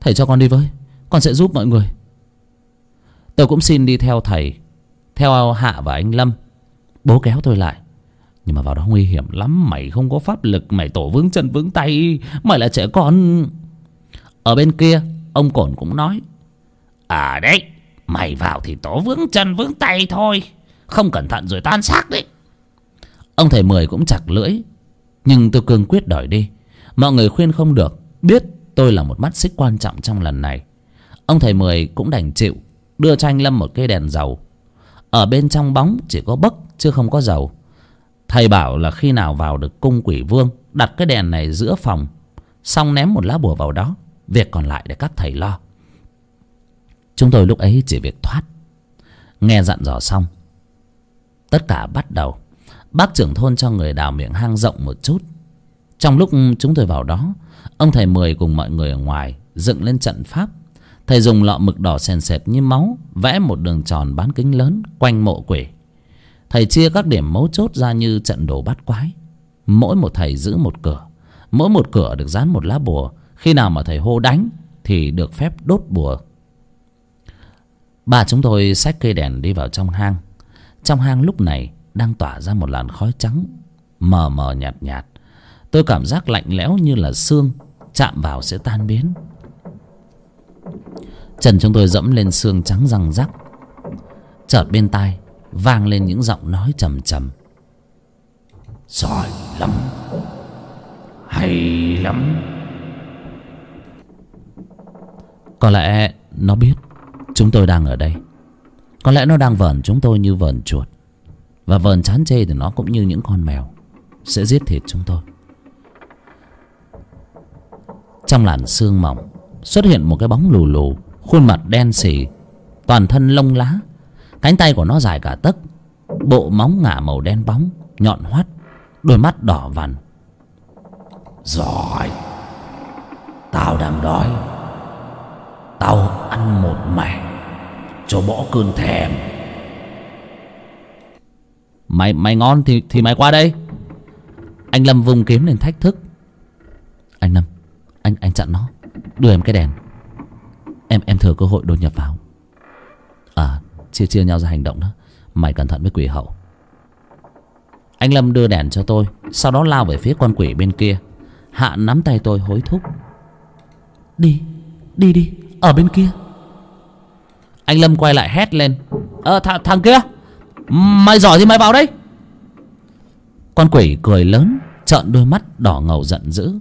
Thầy cho con đi với Con sẽ giúp mọi người. Tôi cũng xin đi theo thầy Theo Hạ và anh Lâm Bố kéo tôi lại. Nhưng mà vào đó nguy hiểm lắm, Mày không có pháp lực, Mày tổ vướng chân vướng tay, Mày là trẻ con. Ở bên kia, Ông Cổn cũng nói À đấy, Mày vào thì tổ vướng chân vướng tay thôi, Không cẩn thận rồi tan xác đấy. Ông thầy Mười cũng chặt lưỡi, Nhưng tôi cương quyết đòi đi. Mọi người khuyên không được, Biết tôi là một mắt xích quan trọng trong lần này. Ông thầy Mười cũng đành chịu, Đưa cho anh Lâm một cây đèn dầu. Ở bên trong bóng chỉ có bấc chứ không có dầu. Thầy bảo là khi nào vào được cung quỷ vương, Đặt cái đèn này giữa phòng, Xong ném một lá bùa vào đó, Việc còn lại để các thầy lo. Chúng tôi lúc ấy chỉ việc thoát. Nghe dặn dò xong, Tất cả bắt đầu. Bác trưởng thôn cho người đào miệng hang rộng một chút. Trong lúc chúng tôi vào đó, Ông thầy Mười cùng mọi người ở ngoài Dựng lên trận pháp. Thầy dùng lọ mực đỏ sền sệt như máu, Vẽ một đường tròn bán kính lớn Quanh mộ quỷ. Thầy chia các điểm mấu chốt ra như trận đồ bắt quái. Mỗi một thầy giữ một cửa. Mỗi một cửa được dán một lá bùa. Khi nào mà thầy hô đánh Thì được phép đốt bùa. Ba chúng tôi xách cây đèn đi vào trong hang. Trong hang lúc này Đang tỏa ra một làn khói trắng, Mờ mờ nhạt nhạt. Tôi cảm giác lạnh lẽo như là xương Chạm vào sẽ tan biến. Chân chúng tôi dẫm lên xương trắng răng rắc. Chợt bên tai Vang lên những giọng nói trầm trầm. Giỏi lắm. Hay lắm. Có lẽ nó biết Chúng tôi đang ở đây. Có lẽ nó đang vờn chúng tôi như vờn chuột. Và vờn chán chê thì nó cũng như những con mèo Sẽ giết thịt chúng tôi. Trong làn sương mỏng Xuất hiện một cái bóng lù lù Khuôn mặt đen xỉ Toàn thân lông lá Cánh tay của nó dài cả tấc Bộ móng ngả màu đen bóng Nhọn hoắt Đôi mắt đỏ vằn. Giỏi Tao đang đói. Tao ăn một mẻ Cho bỏ cơn thèm. Mày mày ngon thì thì mày qua đây. Anh Lâm vung kiếm lên thách thức. Anh Lâm Anh anh chặn nó Đưa em cái đèn. Em em thừa cơ hội đột nhập vào. À chia chia nhau ra hành động đó. Mày cẩn thận với quỷ hậu. Anh Lâm đưa đèn cho tôi, Sau đó lao về phía con quỷ bên kia. Hạ nắm tay tôi hối thúc. Đi Đi đi, Ở bên kia. Anh Lâm quay lại hét lên. Ờ th, thằng kia, Mày giỏi thì mày vào đây. Con quỷ cười lớn, Trợn đôi mắt đỏ ngầu giận dữ.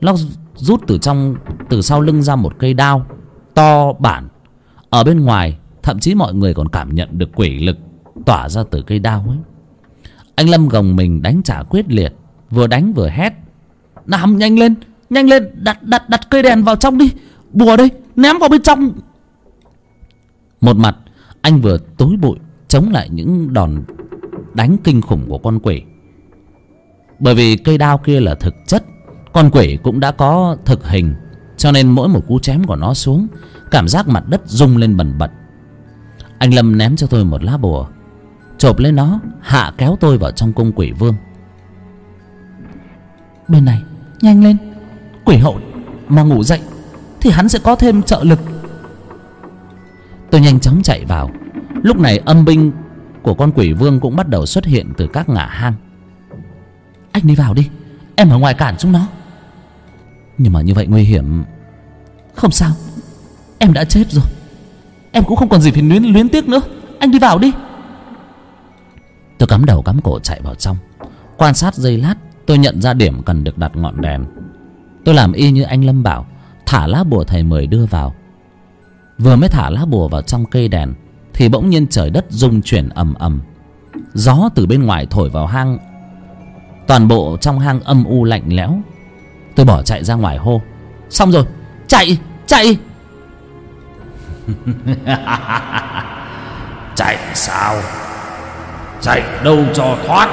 Nó rút từ trong, Từ sau lưng ra một cây đao To bản. Ở bên ngoài Thậm chí mọi người còn cảm nhận được quỷ lực Tỏa ra từ cây đao ấy. Anh lâm gồng mình đánh trả quyết liệt, vừa đánh vừa hét. Làm nhanh lên nhanh lên, đặt đặt đặt cây đèn vào trong đi, bùa đây, ném vào bên trong. Một mặt, anh vừa tối bụi chống lại những đòn đánh kinh khủng của con quỷ. Bởi vì cây đao kia là thực chất, con quỷ cũng đã có thực hình, cho nên mỗi một cú chém của nó xuống, cảm giác mặt đất rung lên bần bật anh lâm ném cho tôi một lá bùa, chộp lấy nó, hạ kéo tôi vào trong cung quỷ vương. Bên này, nhanh lên. Quỷ hậu mà ngủ dậy thì hắn sẽ có thêm trợ lực. Tôi nhanh chóng chạy vào. Lúc này âm binh của con quỷ vương cũng bắt đầu xuất hiện từ các ngả hang. Anh đi vào đi, em ở ngoài cản chúng nó. Nhưng mà như vậy nguy hiểm. Không sao, em đã chết rồi em cũng không còn gì phải luyến luyến tiếc nữa. Anh đi vào đi. Tôi cắm đầu cắm cổ chạy vào trong. Quan sát giây lát, tôi nhận ra điểm cần được đặt ngọn đèn. Tôi làm y như anh lâm bảo, thả lá bùa thầy mười đưa vào. Vừa mới thả lá bùa vào trong cây đèn, thì bỗng nhiên trời đất rung chuyển ầm ầm. Gió từ bên ngoài thổi vào hang. Toàn bộ trong hang âm u lạnh lẽo. Tôi bỏ chạy ra ngoài hô, xong rồi, chạy chạy! chạy sao? Chạy đâu cho thoát?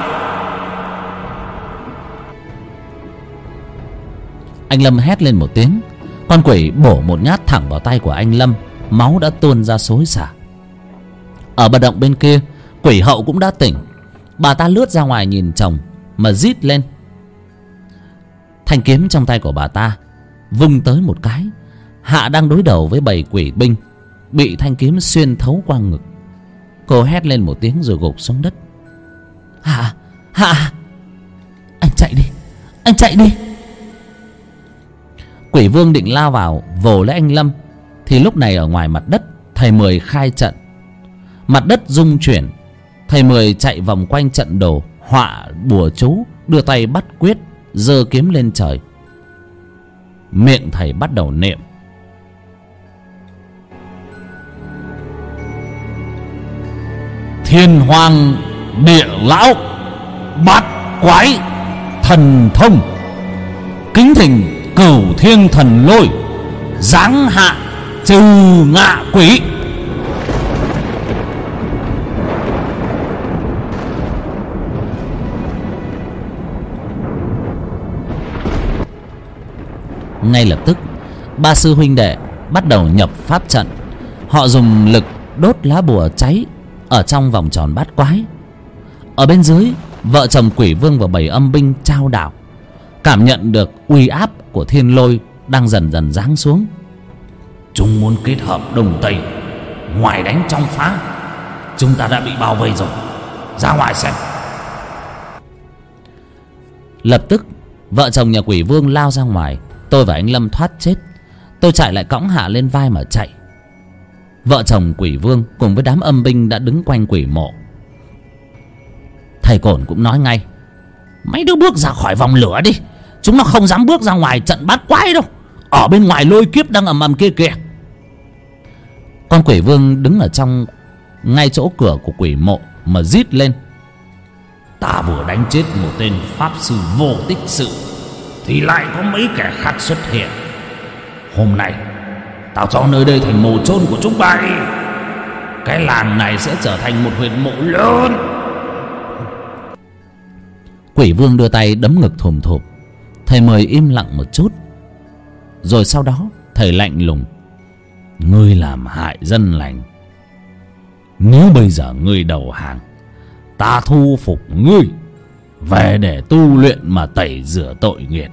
Anh lâm hét lên một tiếng. Con quỷ bổ một nhát thẳng vào tay của anh lâm. Máu đã tuôn ra xối xả. Ở bờ động bên kia, quỷ hậu cũng đã tỉnh. Bà ta lướt ra ngoài nhìn chồng, mà rít lên. Thanh kiếm trong tay của bà ta vung tới một cái. Hạ đang đối đầu với bầy quỷ binh bị thanh kiếm xuyên thấu qua ngực. Cô hét lên một tiếng rồi gục xuống đất. Hạ hạ anh chạy đi. Anh chạy đi. Quỷ vương định lao vào vồ lấy anh lâm. Thì lúc này ở ngoài mặt đất thầy mười khai trận. Mặt đất rung chuyển. Thầy mười chạy vòng quanh trận đồ họa bùa chú đưa tay bắt quyết giơ kiếm lên trời. Miệng thầy bắt đầu niệm thiên hoàng địa lão, bát quái thần thông, kính thỉnh cửu thiên thần lôi, giáng hạ trừ ngạ quỷ. Ngay lập tức, ba sư huynh đệ bắt đầu nhập pháp trận. Họ dùng lực đốt lá bùa cháy ở trong vòng tròn bát quái. Ở bên dưới, vợ chồng quỷ vương và bảy âm binh trao đảo, cảm nhận được uy áp của thiên lôi đang dần dần giáng xuống. Chúng muốn kết hợp đông tây, ngoài đánh trong phá. Chúng ta đã bị bao vây rồi. Ra ngoài xem. Lập tức, vợ chồng nhà quỷ vương lao ra ngoài. Tôi và anh lâm thoát chết. Tôi chạy lại cõng hạ lên vai mà chạy vợ chồng quỷ vương cùng với đám âm binh đã đứng quanh quỷ mộ. Thầy cổn cũng nói ngay, mấy đứa bước ra khỏi vòng lửa đi. Chúng nó không dám bước ra ngoài trận bát quái đâu. Ở bên ngoài lôi kiếp đang ầm ầm kia kìa. Con quỷ vương đứng ở trong ngay chỗ cửa của quỷ mộ mà rít lên, ta vừa đánh chết một tên pháp sư vô tích sự, thì lại có mấy kẻ khác xuất hiện. Hôm nay tao cho nơi đây thành mồ chôn của chúng bay. Cái làng này sẽ trở thành một huyệt mộ lớn. Quỷ vương đưa tay đấm ngực thùm thụp thầy mời im lặng một chút. Rồi sau đó, thầy lạnh lùng. Ngươi làm hại dân lành. Nếu bây giờ ngươi đầu hàng, ta thu phục ngươi. Về để tu luyện mà tẩy rửa tội nghiệt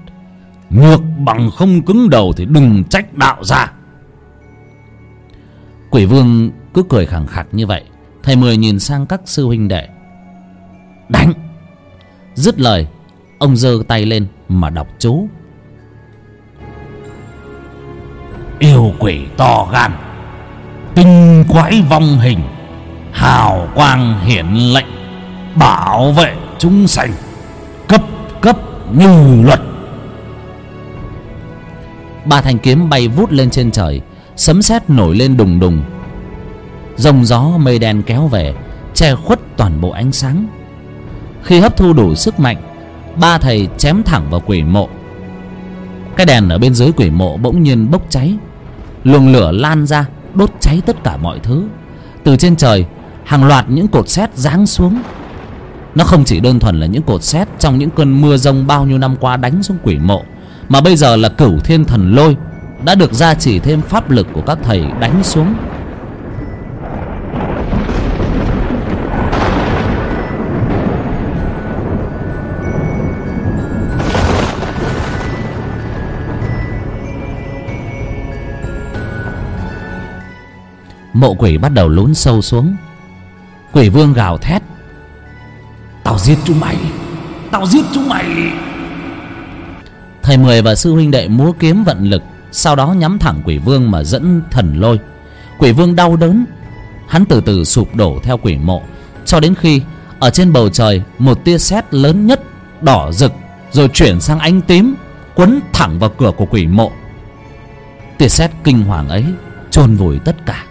ngược bằng không cứng đầu thì đừng trách đạo ra quỷ vương cứ cười khẳng khặc như vậy. Thầy mười nhìn sang các sư huynh đệ. Đánh! Dứt lời, ông giơ tay lên mà đọc chú. Yêu quỷ to gan, tinh quái vong hình, hào quang hiển lệnh, bảo vệ chúng sanh, cấp cấp như luật. Ba thanh kiếm bay vút lên trên trời sấm sét nổi lên đùng đùng. Rồng gió mây đen kéo về, che khuất toàn bộ ánh sáng. Khi hấp thu đủ sức mạnh, ba thầy chém thẳng vào quỷ mộ. Cái đèn ở bên dưới quỷ mộ bỗng nhiên bốc cháy. Luồng lửa lan ra, đốt cháy tất cả mọi thứ. Từ trên trời, hàng loạt những cột sét giáng xuống. Nó không chỉ đơn thuần là những cột sét trong những cơn mưa rông bao nhiêu năm qua đánh xuống quỷ mộ, mà bây giờ là cửu thiên thần lôi đã được gia trì thêm pháp lực của các thầy đánh xuống. Mộ quỷ bắt đầu lún sâu xuống. Quỷ vương gào thét. Tao giết chúng mày. Tao giết chúng mày. Thầy mười và sư huynh đệ múa kiếm vận lực sau đó nhắm thẳng quỷ vương mà dẫn thần lôi. Quỷ vương đau đớn. Hắn từ từ sụp đổ theo quỷ mộ, cho đến khi ở trên bầu trời một tia sét lớn nhất đỏ rực rồi chuyển sang ánh tím, quấn thẳng vào cửa của quỷ mộ. Tia sét kinh hoàng ấy chôn vùi tất cả.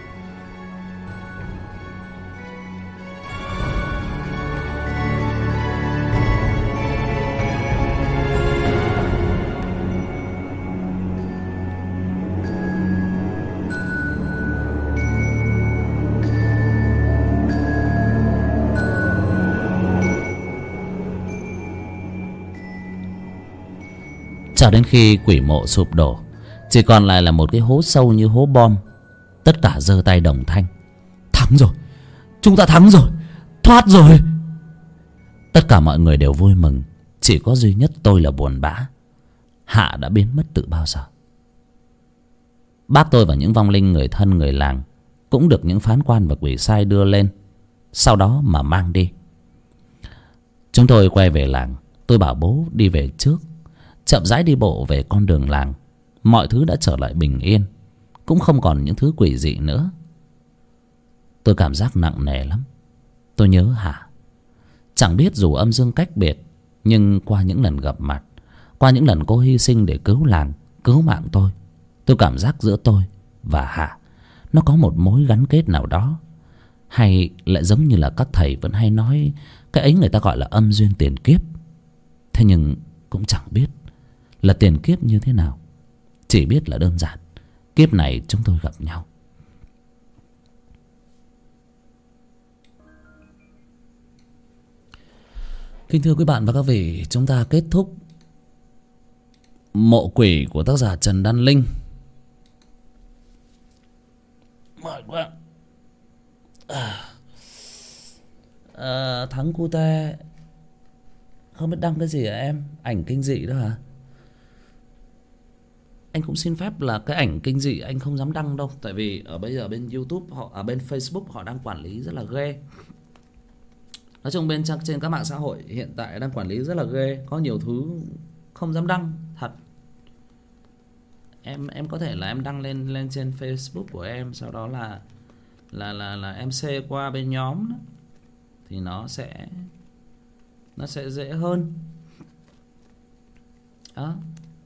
Cho đến khi quỷ mộ sụp đổ. Chỉ còn lại là một cái hố sâu như hố bom. Tất cả giơ tay đồng thanh. Thắng rồi. Chúng ta thắng rồi. Thoát rồi. Tất cả mọi người đều vui mừng. Chỉ có duy nhất tôi là buồn bã. Hạ đã biến mất từ bao giờ? Bác tôi và những vong linh người thân người làng cũng được những phán quan và quỷ sai đưa lên. Sau đó mà mang đi. Chúng tôi quay về làng. Tôi bảo bố đi về trước chậm rãi đi bộ về con đường làng. Mọi thứ đã trở lại bình yên, cũng không còn những thứ quỷ dị nữa. Tôi cảm giác nặng nề lắm. Tôi nhớ hà chẳng biết dù âm dương cách biệt, nhưng qua những lần gặp mặt, qua những lần cô hy sinh để cứu làng, cứu mạng tôi tôi cảm giác giữa tôi và hà nó có một mối gắn kết nào đó. Hay lại giống như là các thầy vẫn hay nói, cái ấy người ta gọi là âm duyên tiền kiếp. Thế nhưng cũng chẳng biết là tiền kiếp như thế nào? Chỉ biết là đơn giản kiếp này chúng tôi gặp nhau. Kính thưa quý bạn và các vị chúng ta kết thúc mộ quỷ của tác giả trần đan linh. Mời quá. À, à, thắng cu te. Không biết đăng cái gì hả em? Ảnh kinh dị đó hả? Anh cũng xin phép là cái ảnh kinh dị anh không dám đăng đâu. Tại vì ở bây giờ bên youtube họ ở bên facebook họ đang quản lý rất là ghê. Nói chung bên trên các mạng xã hội hiện tại đang quản lý rất là ghê. Có nhiều thứ không dám đăng, thật. Em em có thể là em đăng lên lên trên facebook của em, sau đó là là là là em share qua bên nhóm đó. thì nó sẽ nó sẽ dễ hơn. Đó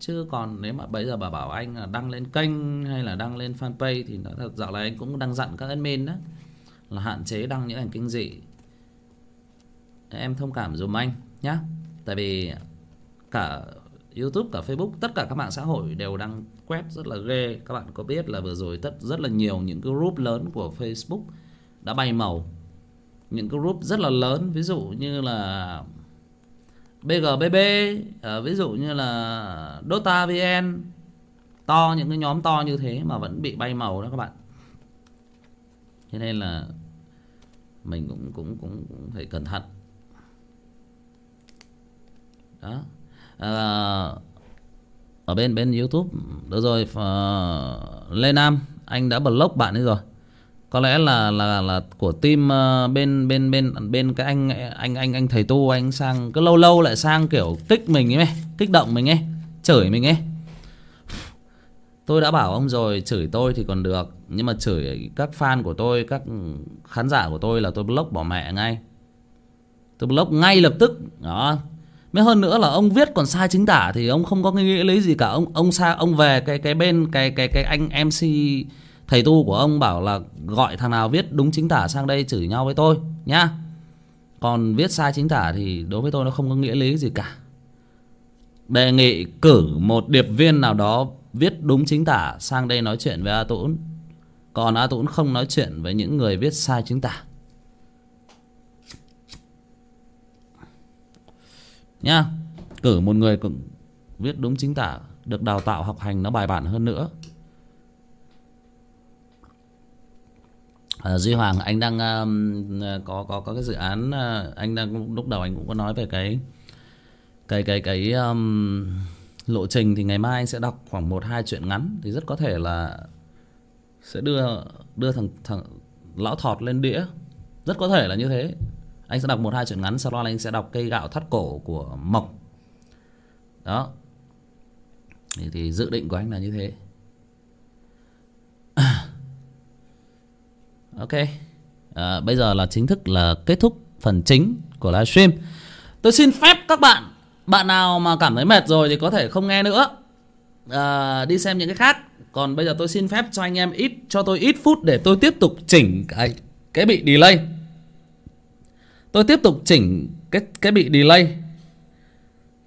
chứ còn nếu mà bây giờ bà bảo anh là đăng lên kênh hay là đăng lên fanpage thì nó thật, dạo này anh cũng đang dặn các admin đó, là hạn chế đăng những ảnh kinh dị. Em thông cảm dùm anh nhá. Tại vì cả youtube, cả facebook, tất cả các mạng xã hội đều đang quét rất là ghê. Các bạn có biết là vừa rồi tất, rất là nhiều những cái group lớn của facebook đã bay màu. Những cái group rất là lớn, ví dụ như là BGBB ờ, ví dụ như là Dota VN to những cái nhóm to như thế mà vẫn bị bay màu đó các bạn. Cho nên là mình cũng cũng cũng, cũng phải cẩn thận. Đó. À, ở bên bên YouTube được rồi uh, Lê Nam anh đã block bạn ấy rồi có lẽ là là là của team ờ, bên bên bên bên cái anh anh anh anh thầy tu, anh sang cứ lâu lâu lại sang kiểu kích mình ấy, kích động mình ấy, chửi mình ấy. Tôi đã bảo ông rồi, chửi tôi thì còn được, nhưng mà chửi các fan của tôi, các khán giả của tôi là tôi block bỏ mẹ ngay. Tôi block ngay lập tức, đó. Mới hơn nữa là ông viết còn sai chính tả thì ông không có nghĩa lý gì cả. Ông ông xa ông về cái cái bên, cái cái cái anh mc thầy tu của ông bảo là gọi thằng nào viết đúng chính tả sang đây chửi nhau với tôi, nhá. Còn viết sai chính tả thì đối với tôi nó không có nghĩa lý gì cả. Đề nghị cử một điệp viên nào đó viết đúng chính tả sang đây nói chuyện với a tũng còn a tũng không nói chuyện với những người viết sai chính tả. Nha cử một người cũng viết đúng chính tả, được đào tạo học hành nó bài bản hơn nữa. À, duy hoàng anh đang um, ờ, có có có cái dự án uh, anh đang lúc đầu anh cũng có nói về cái cái cái cái um, lộ trình thì ngày mai anh sẽ đọc khoảng một hai chuyện ngắn thì rất có thể là sẽ đưa đưa thằng thằng lão thọt lên đĩa. Rất có thể là như thế. Anh sẽ đọc một hai chuyện ngắn sau đó anh sẽ đọc cây gạo thắt cổ của mộc. Đó. Thì, thì dự định của anh là như thế. Ok. À, bây giờ là chính thức là kết thúc phần chính của livestream. Tôi xin phép các bạn bạn nào mà cảm thấy mệt rồi thì có thể không nghe nữa. À, đi xem những cái khác. Còn bây giờ tôi xin phép cho anh em ít cho tôi ít phút để tôi tiếp tục chỉnh cái cái bị delay. Tôi tiếp tục chỉnh cái cái bị delay.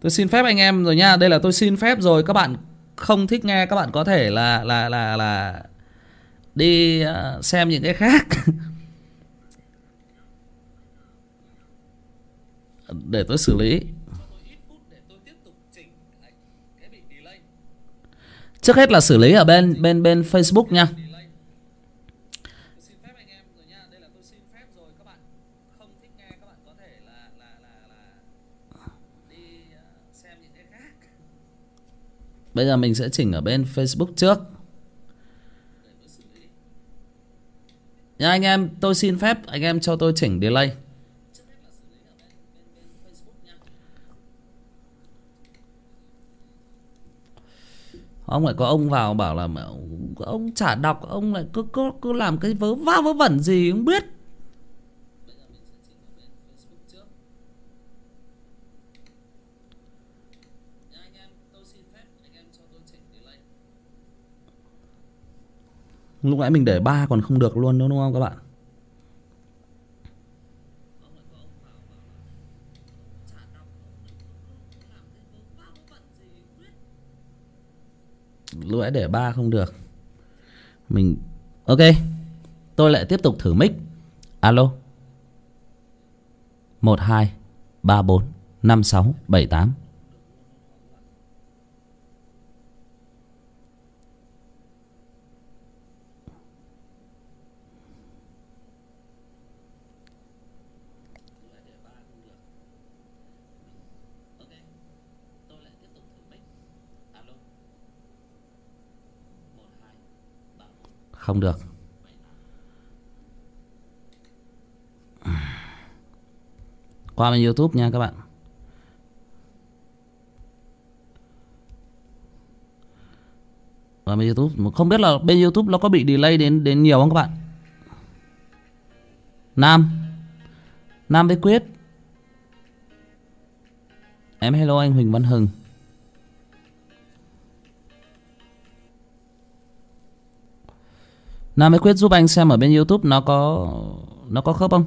Tôi xin phép anh em rồi nha. Đây là tôi xin phép rồi. Các bạn không thích nghe các bạn có thể là là là là đi à, xem những cái khác. Để tôi xử lý. Trước hết là xử lý ở bên bên bên Facebook nha. Bây giờ mình sẽ chỉnh ở bên Facebook trước. Nha anh em tôi xin phép anh em cho tôi chỉnh delay. Ông lại có ông vào bảo là ông chả đọc ông lại cứ cứ, cứ làm cái vớ va vớ vẩn gì không biết. Lúc nãy mình để ba còn không được luôn đúng không các bạn? Lúc nãy để ba không được. Mình, ok. Tôi lại tiếp tục thử mic. Alo. Một, hai, ba, bốn, năm, sáu, bảy, tám. Không được. Qua bên youtube nha các bạn. Qua bên youtube. Không biết là bên youtube nó có bị delay đến đến nhiều không các bạn? Nam. Nam với quyết. Em, hello anh huỳnh văn hưng. Nam mới quyết giúp anh xem ở bên YouTube nó có nó có khớp không?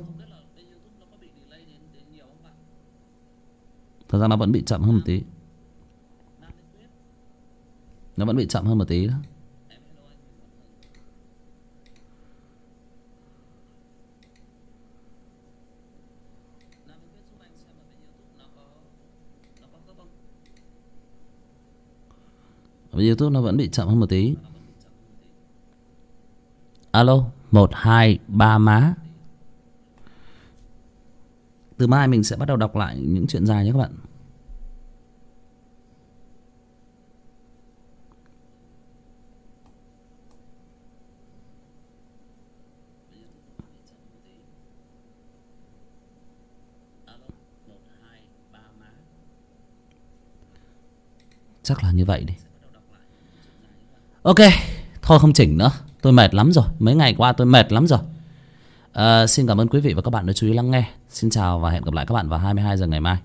Thật ra nó vẫn bị chậm hơn một tí. Nó vẫn bị chậm hơn một tí đó. Ở YouTube nó vẫn bị chậm hơn một tí. Alo, một hai ba má. Từ mai mình sẽ bắt đầu đọc lại những chuyện dài nhé các bạn. Chắc là như vậy đi. Ok, thôi không chỉnh nữa tôi mệt lắm rồi mấy ngày qua tôi mệt lắm rồi. À, xin cảm ơn quý vị và các bạn đã chú ý lắng nghe. Xin chào và hẹn gặp lại các bạn vào 22 giờ ngày mai.